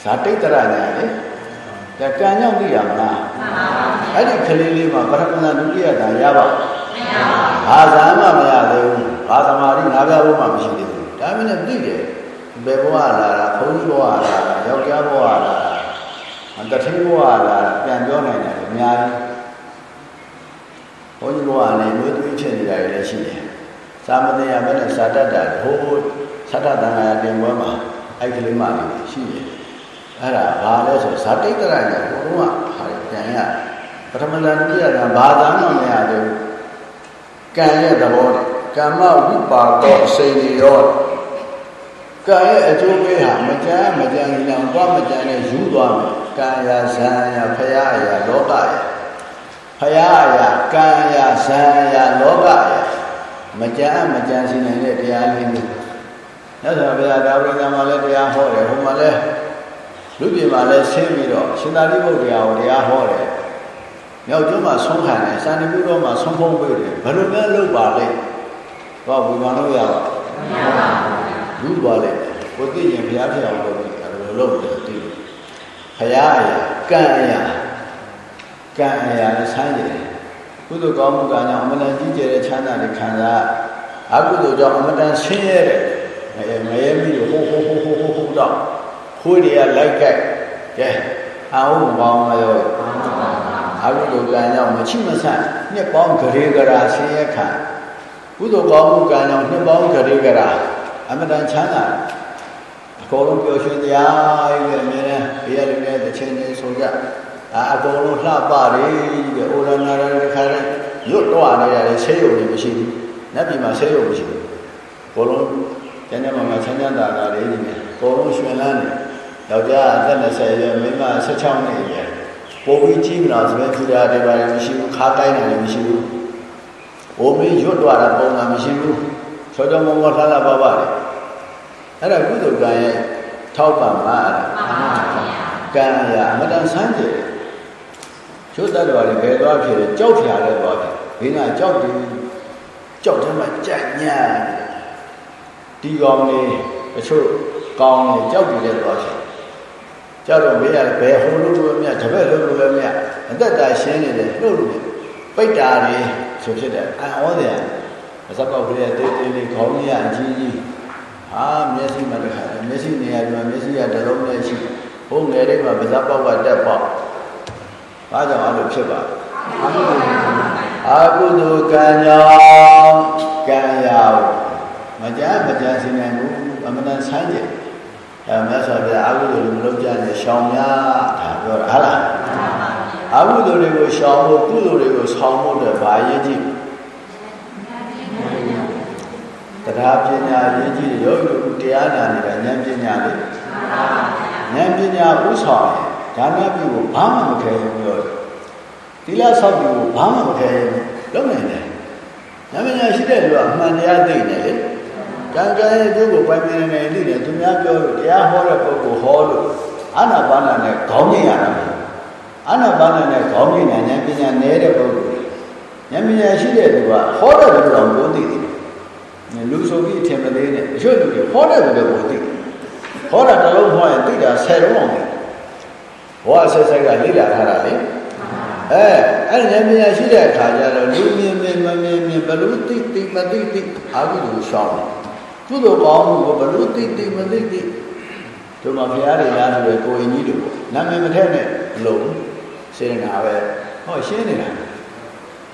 ဇာတိတ်တရညာလေဒါကံကြောင့်သိရမလားမှန်ပါဘူးအဲ့ဒီကလေးလေးမှာပထမဇန်ဒုတိယဇန်ရပါမရပါဘူးဘာဇန်မှမရသေးဘူးဘာသမာဓိငါးပြားဘုမှမရှိသေးဘူးဒါမှလည်းသိတယ်ဘယ်ဘဝလာတာဘုန်းကြီးဘဝလာတာယောက်ျားဘဝလာတာတထင်းဘဝလာတာပြန်ပြောနိုင်တယ်အများကြီးဘုန်းကြီးဘဝနဲ့မျိုးသွေးဖြစ်နေတာလည်းရှိတယ်သာမဏေရမနဲ့စာတတ်တာဟိုးသတ္တတန်ခါတင်ပွဲမှာအဲ့ကလေးမလေးရှိတယ် အဲ့ဒါဘာလဲဆိုဇာတိတ်တရညာဘုံကဟာပြန်ရပထမလန်တိယကဘာသာမှမရသေးဘူးကံရဲ့သဘောနဲ့ကမ္မဝိပါကောအစိန်ရောကံရဲ့အကျိုးပေးဟာမကြမ်းမကြမ်းနေအောင်ဘာမကြမ်းနဲ့ယူသွားမယ်ကံရာဇံရာဖရာရာလောကရာဖရာရာကံရာဇံရာလောကရာမကြမ်းမကြမ်းစီနိုင်တဲ့တရားလေးမျိုးမြတ်စွာဘုရားဒါဝိကံမှာလည်းတရားဟောတယ်ဟိုမှာလည်း လူပြည်မှာလည်းဆင်းပြီးတော့ရှင်သာရိပုတ္တရာကိုတရားဟောတယ်မြောက်ကျွန်းမှာဆုံးခံတယ်စန္ဒီပုတော်မှာဆုံးဖုံးပေးတယ်ဘယ်လိုလဲလုပ်ပါလဲတော့ဝီမာလို့ရပါမရပါဘူးလူပါလေကိုသိရင်ဘုရားဖြစ်အောင်လုပ်တယ်ဘယ်လိုလုပ်တယ်သိဘုရားအရာကံအရာကံအရာနဲ့ဆန်းတယ်ကုသိုလ်ကောင်းမှုကကြောင့်အမှန်တန်ကြီးကျယ်တဲ့ချမ်းသာတွေခံစားအကုသိုလ်ကြောင့်အမှန်တန်ဆင်းရဲတဲ့ငရဲမိဟိုးဟိုးဟိုးဟိုးဟိုးဟိုးတော့ ခိုးတွေကလိုက်ကဲကဲအာဟုမပေါင်းမရောအာဟုတို့ကံကြောင့်မချိမဆန့်နှစ်ပေါင်းဂရေဂရာဆင်းရဲခံကုသိုလ်ကောင်းမှုကံကြောင့်နှစ်ပေါင်းဂရေဂရာအမတန်ချမ်းသာအကုန်လုံးပျော်ရွှင်တရားရဲ့အမြဲတမ်းဘေးရလူတွေတစ်ချိန်ချင်းဆိုကြအာအကုန်လုံးလှပတယ်တဲ့အိုရနာရတဲ့ခါတဲ့ရွတ်တော့နေရတယ်ဆေးရုံတွေမရှိဘူးနတ်ပြည်မှာဆေးရုံမရှိဘူးအကုန်လုံးကျန်ကျမ်းမှာချမ်းချမ်းသာသာလေးနေတယ်အကုန်လုံးရွှင်လန်းတယ် ယောက်ျားအသက်20ရွယ်မိန်းမ16နှစ်ရွယ်ပိုပြီးကြီးမလားဆိုရင်ထူတာတွေပါမရှိဘူးခါတိုင်းတာလည်းမရှိဘူးဘိုးမင်းရွတ်သွားတာပုံမှန်မရှိဘူးချောချောမောမောလှလှပပတယ်အဲ့ဒါကုသိုလ်ကံရဲ့ထောက်ပံ့ပါအဲ့ဒါကံအရာအမတန်ဆန်းကြယ်ကျွတ်တတ်တော်လည်းဘယ်သွားဖြစ်လဲကြောက်ဖြာလဲသွားဖြစ်ဒီကကြောက်တယ်ကြောက်တယ်မှကြက်ညံ့ဒီကောင်လေးအချို့ကောင်းတယ်ကြောက်တယ်လဲသွားဖြစ် ကြောက်တော့မေးရတယ်ဘယ်ဟိုလို့လို့မြတ်တပည့်လို့လို့လည်းမြတ်အသက်တာရှင်းနေတယ်လို့လို့ပိတ်တာတွေဆိုဖြစ်တယ်အံ့ဩတယ်မစပ်ပေါက်ကလေးတေးသေးလေးခေါင်းကြီးအကြီးကြီးဟာမျက်စိမှာတခါမျက်စိနေရာဒီမှာမျက်စိကတလုံးနဲ့ရှိဘုံငယ်လေးမှာမစပ်ပေါက်ကတက်ပေါက်ဘာကြောင့်အဲ့လိုဖြစ်ပါအာကုသိုလ်ကံကြောင့်ကံရာမကြမကြစင်နိုင်ဘူးအမှန်တန်ဆန်းကျင် အဲမြတ်စွာဘုရားအကုသိုလ်တွေမလုပ်ကြနဲ့ရှောင်များဒါပြောတာဟုတ်လားအကုသိုလ်တွေကိုရှောင်ဖို့ကုသိုလ်တွေကိုဆောင်ဖို့အတွက်ဘာရည်ကြည့်တရားပညာရည်ကြည့်ရောဂီတရားနာနေတာဉာဏ်ပညာလေဉာဏ်ပညာဥဆောင်တယ်ဒါနပြုကိုဘာမှမခဲဘူးပြောတယ်သီလဆောက်ပြုကိုဘာမှမခဲဘူးလုပ်နိုင်တယ်ဉာဏ်ပညာရှိတဲ့လူကအမှန်တရားသိနေလေ ကံကံရဲ့ကျိုးကိုပိုင်ပိုင်နေနေသိတယ်သူများပြောလို့တရားဟောတဲ့ပုဂ္ဂိုလ်ဟောလို့အာနာပါနာနဲ့ခေါင်းကြီးရတာအာနာပါနာနဲ့ခေါင်းကြီးနဲ့ဉာဏ်ပညာနည်းတဲ့ပုဂ္ဂိုလ်ဉာဏ်ပညာရှိတဲ့လူကဟောတဲ့လူတော်ကိုသိတယ်လူဆိုပြီးထင်မသေးနဲ့အချို့လူတွေဟောတဲ့လူတွေကိုသိတယ်ဟောတာတစ်လုံးဟောရင်သိတာ10လုံးအောင်သိဘောအဆက်ဆက်ကလေ့လာထားတာလေအဲအဲ့ဉာဏ်ပညာရှိတဲ့အခါကျတော့လူမြင်မြင်မမြင်မြင်ဘလို့သိသိမသိသိအာဟုလို့ရှောင်းတယ် ကုသိုလ်ကောင်းမှုကိုဘလို့သိသိမသိသိတို့မှာဘုရားတွေများတယ်ကိုရင်ကြီးတို့နာမည်မထက်နဲ့လုံးစေရနာပဲဟောရှင်းနေတာ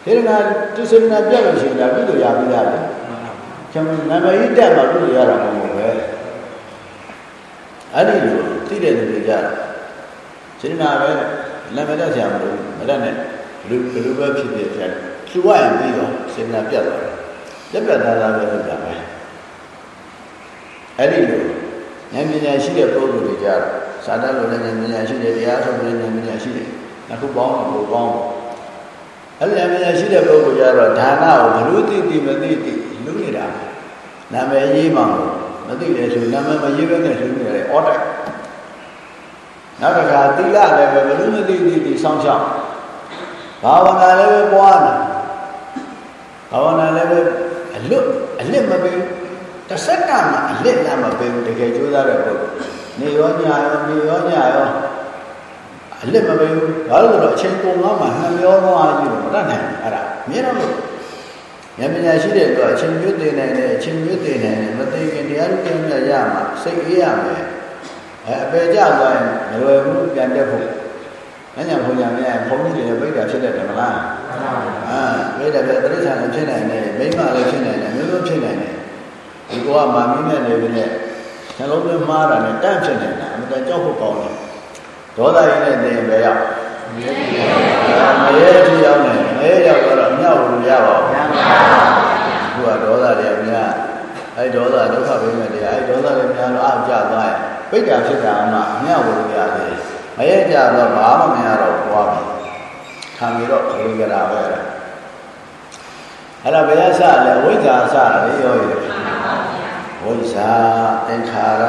စေရနာသူစေရနာပြတ်လို့ရှိရင်ဒါကုသိုလ်ရပြီလားလေကျွန်တော်နာမည်တက်မှာကုသိုလ်ရတာမဟုတ်ဘူးပဲအဲ့ဒီလိုသိတဲ့လူတွေကြတယ်စေရနာပဲနာမည်တက်ဆရာမလို့မတက်နဲ့လူဘယ်လိုပဲဖြစ်ဖြစ်ဖြတ်သူဝရင်ပြီးတော့စေရနာပြတ်သွားတယ်ပြတ်ပြတ်သားသားပဲလုပ်တာပဲ အဲ့ဒီလိုဉာဏ်ပညာရှိတဲ့ပုဂ္ဂိုလ်တွေကြတော့သာတလိုလည်းဉာဏ်ပညာရှိတယ်တရားထုတ်လည်းဉာဏ်ပညာရှိတယ်နှစ်ခုပေါင်းတော့ဘုပေါင်းအဲ့ဒီဉာဏ်ပညာရှိတဲ့ပုဂ္ဂိုလ်ကြတော့ဒါနကိုဘလို့သိသိမသိသိလူနေတာနာမည်ရေးမှမသိတယ်ဆိုနာမည်မရေးဘဲနဲ့လူနေတယ်အော်တိုက်နောက်တစ်ခါသီလလည်းပဲဘလို့မသိသိသိစောင့်ရှောက်ဘာဝနာလည်းပဲပွားနေဘာဝနာလည်းပဲအလွတ်အလစ်မပေး တစ်စက္ကန့်မှအလစ်လည်းမပေးဘူးတကယ်ကြိုးစားတဲ့ပုဂ္ဂိုလ်နေရောညရောနေရောညရောအလစ်မပေးဘူးဘာလို့လဲဆိုတော့အချိန်ကုန်သွားမှနှမျောသွားကြီးလို့မတတ်နိုင်ဘူးအဲ့ဒါမြင်တော့လို့ဉာဏ်ပညာရှိတဲ့သူအချိန်မျိုးသိနိုင်တယ်အချိန်မျိုးသိနိုင်တယ်မသိခင်တရားဥပဒေမြတ်ရမှာစိတ်အေးရမယ်အဲအပေကြသွားရင်မလွယ်ဘူးပြန်တက်ဖို့။အဲ့ညာဘုရားမင်းဘုန်းကြီးတွေပြိတ္တာဖြစ်တတ်တယ်မလား။အာပြိတ္တာပဲတိရစ္ဆာန်လည်းဖြစ်နိုင်တယ်မိမလည်းဖြစ်နိုင်တယ်မျိုးမျိုးဖြစ်နိုင်တယ်။ ဒီကောကမာမင်းနဲ့နေပြီနဲ့နှလုံးသွင်းမှားတာနဲ့တန့်ဖြစ်နေတာအမှန်တန်ကြောက်ဖို့ကောင်းတယ်။ဒေါသရင်းနဲ့နေပဲရောက်။မရဲတိရောက်နေမရဲရောက်တော့မြောက်လို့ရပါဘူး။ဘုရားဒေါသတွေအများအဲဒေါသဒုက္ခပဲမဲ့တရားအဲဒေါသတွေများတော့အကြသွားရင်ပိဋကဖြစ်တာအမှအမြောက်လို့ရတယ်။မရဲကြတော့ဘာမှမရတော့ဘွားပြီ။ခံပြီးတော့ခလေးကြတာပဲ။အဲ့ဒါဘယ်ရစလဲအဝိဇ္ဇာစတာလေရောရ ဝိဇ္ဇာသင်္ခါရ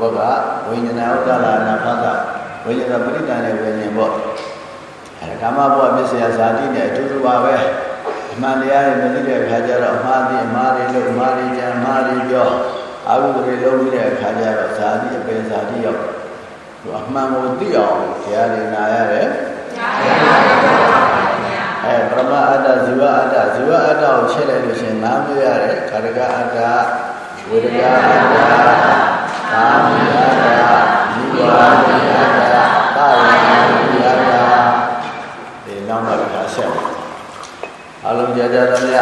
ဘုရားဝိညာဏဥဒ္ဒလာနာဖတ်တာဝိညာဏပရိဒါနဲ့ဝိညာဉ်ပေါ့အဲ့ဒါကာမဘဝပစ္စယဇာတိနဲ့အတူတူပါပဲအမှန်တရားတွေမသိတဲ့အခါကျတော့အမှားသိအမှားတွေလို့အမှားတွေကြံအမှားတွေပြောအာဟုတွေလုံးပြီးတဲ့အခါကျတော့ဇာတိအပယ်ဇာတိရောက်သူအမှန်ကိုသိအောင်တရားတွေနာရတယ်အဲပရမအတ္တဇီဝအတ္တဇီဝအတ္တကိုချက်လိုက်လို့ရှင်နားပြရတယ်ခန္ဓကအတ္တ ဝေဒကအတ္တကာမိအတ္တဇီဝအတ္တတာဝေအတ္တဒီနောက်တော့ခါဆက်အလုံးကြကြသမျှ